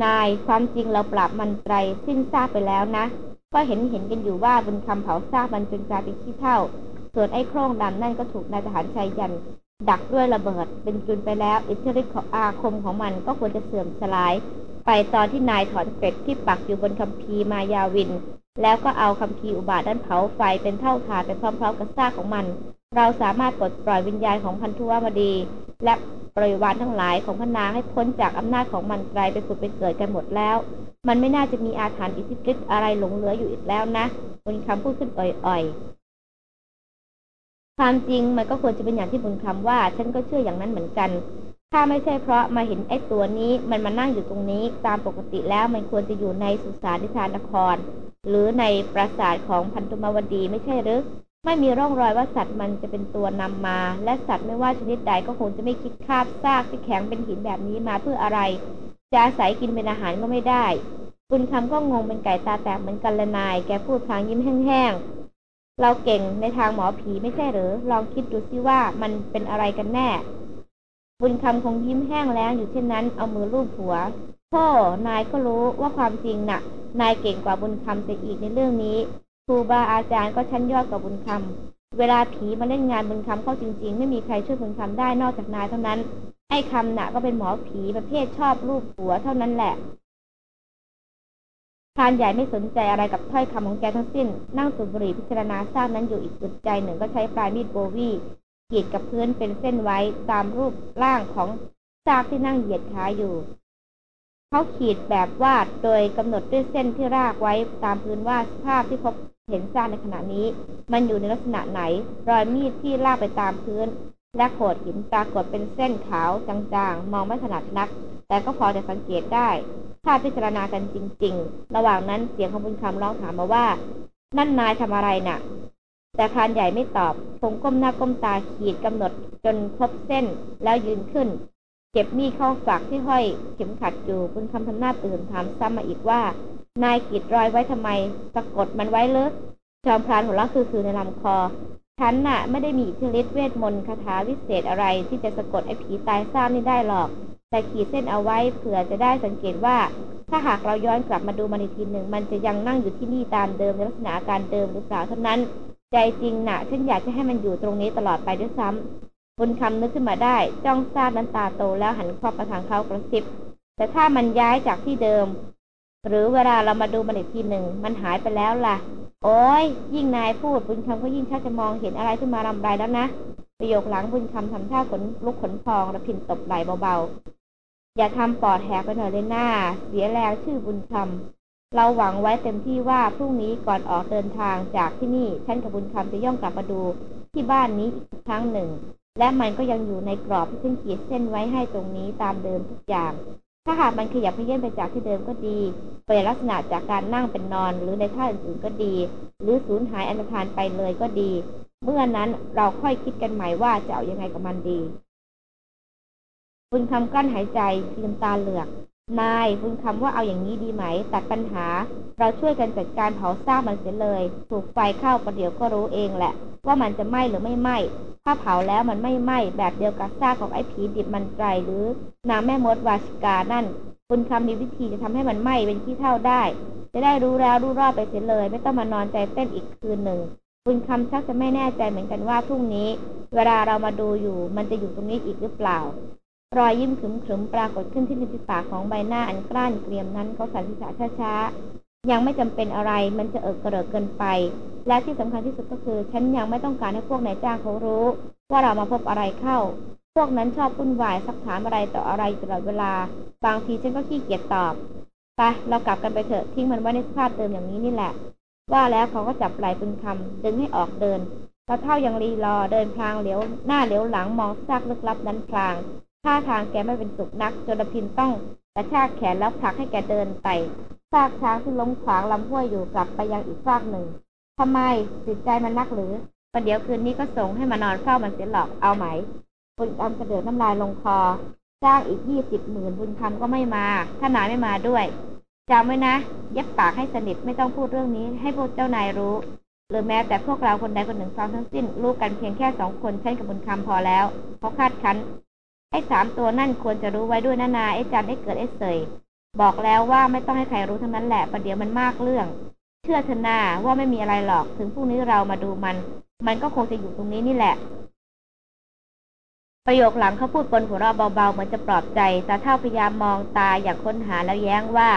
นายความจริงเราปราบมันไตรสิ้นซากไปแล้วนะ ก็เห็นเห็นกันอยู่ว่าบุญคำเผาซากมันจนกลายเป็นขี้เท่า ส่วนไอ้โครงดำนั่นก็ถูกนายทหารชายยัน ดักด้วยระเบิด เป็นจุนไปแล้ว อิทธิฤทธิ์ของอาคมของมันก็ควรจะเสื่อมสลาย ไปตอนที่นายถอนเกร็ดที่ปักอยู่บนคัมภีร์มายาวิน แล้วก็เอาคัมภีร์อุบาทนั้นเผาไฟเป็นเท่าฐานไปพร้อมๆกับซากของมัน เราสามารถปลดปล่อยวิญญาณของพันธุวมดี และบริวารทั้งหลายของพนางให้พ้นจากอำนาจของมันไกลไปผุดไปเกิดกันหมดแล้ว มันไม่น่าจะมีอาถรรพ์อิทธิฤทธิ์อะไรหลงเหลืออยู่อีกแล้วนะบุญคำพูดขึ้นอ่อยๆ ความจริงมันก็ควรจะเป็นอย่างที่บุญคำว่า ฉันก็เชื่ออย่างนั้นเหมือนกัน ถ้าไม่ใช่เพราะมาเห็นไอ้ตัวนี้มันมานั่งอยู่ตรงนี้ตามปกติแล้วมันควรจะอยู่ในสุสานนิทานนคร หรือในปราสาทของพันธุมวดีไม่ใช่หรือไม่มีร่องรอยว่าสัตว์มันจะเป็นตัวนำมา และสัตว์ไม่ว่าชนิดใดก็คงจะไม่คิดคาบซากที่แข็งเป็นหินแบบนี้มาเพื่ออะไร จะอาศัยกินเป็นอาหารก็ไม่ได้บุญคำก็งงเป็นไก่ตาแตกเหมือนกันละนาย แกพูดพลางยิ้มแห้งๆ เราเก่งในทางหมอผีไม่ใช่หรือ ลองคิดดูซิว่ามันเป็นอะไรกันแน่ บุญคำคงยิ้มแห้งแล้วอยู่เช่นนั้น เอามือลูบหัวพ่อนายก็รู้ว่าความจริงน่ะ นายเก่งกว่าบุญคำแต่อีกในเรื่องนี้ ครูบาอาจารย์ก็ชั้นยอดกว่าบุญคำเวลาผีมาเล่นงานบุญคำเข้าจริง ๆ ไม่มีใครช่วยบุญคำได้นอกจากนายเท่านั้น ไอ้คำน่ะก็เป็นหมอผีประเภทชอบรูปหัวเท่านั้นแหละ พรานใหญ่ไม่สนใจอะไรกับถ้อยคำของแกทั้งสิ้น นั่งสูบบุหรี่พิจารณาซากนั้นอยู่อีกอึดใจหนึ่งก็ใช้ปลายมีดโบวีขีดกับพื้นเป็นเส้นไว้ตามรูปร่างของซากที่นั่งเหยียดขาอยู่เขาขีดแบบวาดโดยกำหนดด้วยเส้นที่รากไว้ตามพื้นว่าภาพที่พบเห็นซากในขณะนี้ มันอยู่ในลักษณะไหน รอยมีดที่ลากไปตามพื้น และโขดหินปรากฏเป็นเส้นขาวจางๆ มองไม่ถนัดนัก แต่ก็พอจะสังเกตได้ ถ้าพิจารณากันจริง ๆ ระหว่างนั้นเสียงของบุญคำร้องถามมาว่า นั่นนายทำอะไรน่ะ แต่พรานใหญ่ไม่ตอบคงก้มหน้าก้มตาขีดกำหนดจนครบเส้นแล้วยืนขึ้น เก็บมีดเข้าฝักที่ห้อยเข็มขัดอยู่บุญคำทำหน้าตื่นถามซ้ำมาอีกว่า นายขีดรอยไว้ทำไม สะกดมันไว้เลิกจอมพรานหัวเราะคือคือในลำคอ ฉันน่ะ ไม่ได้มีอิทธิฤทธิ์เวทมนต์คาถาวิเศษอะไรที่จะสะกดไอ้ผีตายซ่านี่ได้หรอก แต่ขีดเส้นเอาไว้เผื่อจะได้สังเกตว่า ถ้าหากเราย้อนกลับมาดูมันอีกทีหนึ่งมันจะยังนั่งอยู่ที่นี่ตามเดิมในลักษณะการเดิมหรือเปล่าเท่านั้น ใจจริงน่ะฉันอยากจะให้มันอยู่ตรงนี้ตลอดไปด้วยซ้ำบุญคำนึกขึ้นมาได้ จ้องซาดน้ำตาโตแล้วหันครอบประทางเขากระซิบ แต่ถ้ามันย้ายจากที่เดิม หรือเวลาเรามาดูมันอีกทีหนึ่งมันหายไปแล้วล่ะ โอ้ยยิ่งนายพูดบุญคำก็ยิ่งชักจะมองเห็นอะไรขึ้นมารำไรแล้วนะประโยคหลังบุญคำทำท่าขนลุกขนพองและพินตบไหลเบาๆ อย่าทำปอดแหกไปหน่อยเลยหน้า เสียแรงชื่อบุญคำเราหวังไว้เต็มที่ว่าพรุ่งนี้ก่อนออกเดินทางจากที่นี่ฉันกับบุญคำจะย่องกลับมาดูที่บ้านนี้อีกครั้งหนึ่ง และมันก็ยังอยู่ในกรอบที่ฉันขีดเส้นไว้ให้ตรงนี้ตามเดิมทุกอย่าง ถ้าหากมันขยับเขยื่อนไปจากที่เดิมก็ดีเปลี่ยนลักษณะจากการนั่งเป็นนอน หรือในท่าอื่นๆก็ดี หรือสูญหายอันธานไปเลยก็ดี เมื่อนั้นเราค่อยคิดกันใหม่ว่าจะเอายังไงกับมันดี บุญคำกั้นหายใจลืมตาเหลือก นายบุญคำว่าเอาอย่างนี้ดีไหม ตัดปัญหา เราช่วยกันจัดการเผาซากมันเสียเลย ถูกไฟเข้าประเดี๋ยวก็รู้เองแหละ ว่ามันจะไหม้หรือไม่ไหม้ถ้าเผาแล้วมันไม่ไหม้แบบเดียวกับซากของไอ้ผีดิบมันไตรหรือนางแม่มดวาชิกานั่นบุญคำมีวิธีจะทำให้มันไหม้เป็นขี้เท่าได้ จะได้รู้แล้วรู้รอบไปเสียเลย ไม่ต้องมานอนใจเต้นอีกคืนหนึ่งบุญคำชักจะไม่แน่ใจเหมือนกันว่าพรุ่งนี้ เวลาเรามาดูอยู่มันจะอยู่ตรงนี้อีกหรือเปล่า รอยยิ้มขรึมปรากฏขึ้นที่ริมฝีปากของใบหน้าอันกล้านเกรียมนั้นเขาสั่นศีรษะช้าๆ ยังไม่จำเป็นอะไรมันจะเอิกกระเริกเกินไป และที่สำคัญที่สุดก็คือ ฉันยังไม่ต้องการให้พวกนายจ้างเขารู้ ว่าเรามาพบอะไรเข้า พวกนั้นชอบวุ่นวายซักถามอะไรต่ออะไรตลอดเวลา บางทีฉันก็ขี้เกียจตอบไปเรากลับกันไปเถอะทิ้งมันไว้ในสภาพเดิมอย่างนี้นี่แหละ ว่าแล้วเขาก็จับไหล่ปุณคำดึงให้ออกเดินตาเท่ายังรีรอเดินพลางเหลียวหน้าเหลียวหลังมองซากลึกลับนั้นพลาง ท่าทางแกไม่เป็นสุขนักจนพินต้องกระชากแขนแล้วผลักให้แกเดินไปซากช้างที่ล้มขวางลำห้วยอยู่กลับไปยังอีกซากหนึ่งทำไมจิตใจมันนักหรือประเดี๋ยวคืนนี้ก็ส่งให้มานอนเฝ้ามันเสียหรอกเอาไหมบุญคำกระเดือกน้ำลายลงคอจ้างอีกยี่สิบหมื่นบุญคำก็ไม่มา ถ้านายไม่มาด้วยจำไว้นะเย็บปากให้สนิทไม่ต้องพูดเรื่องนี้ ให้พวกเจ้านายรู้ หรือแม้แต่พวกเราคนใดคนหนึ่งฟังทั้งสิ้น รู้กันเพียงแค่สองคนใช้กับบุญคำพอแล้วเขาคาดคัน ไอ้สามตัวนั่นควรจะรู้ไว้ด้วยนะนาไอ้จันไอ้เกิดไอ้เสยบอกแล้วว่าไม่ต้องให้ใครรู้ทั้งนั้นแหละประเดี๋ยวมันมากเรื่อง เชื่อเถอะนาว่าไม่มีอะไรหรอกถึงพรุ่งนี้เรามาดูมัน มันก็คงจะอยู่ตรงนี้นี่แหละ ประโยคหลังเขาพูดบนหัวเราะเบาๆเหมือนจะปลอบใจต่เท่าพยายามมองตาอย่างค้นหาแล้วแย้งว่า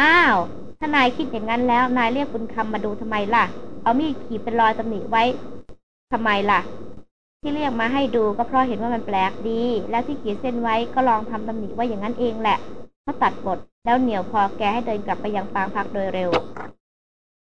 อ้าว ถ้านายคิดอย่างนั้นแล้ว นายเรียกบุญคำมาดูทำไมล่ะ เอามีดขีดเป็นรอยตำหนิไว้ทำไมล่ะ ที่เรียกมาให้ดูก็เพราะเห็นว่ามันแปลกดี แล้วที่ขีดเส้นไว้ก็ลองทำตำหนิว่าอย่างนั้นเองแหละเขาตัดบทแล้วเหนียวพอแกให้เดินกลับไปยังปางพักโดยเร็ว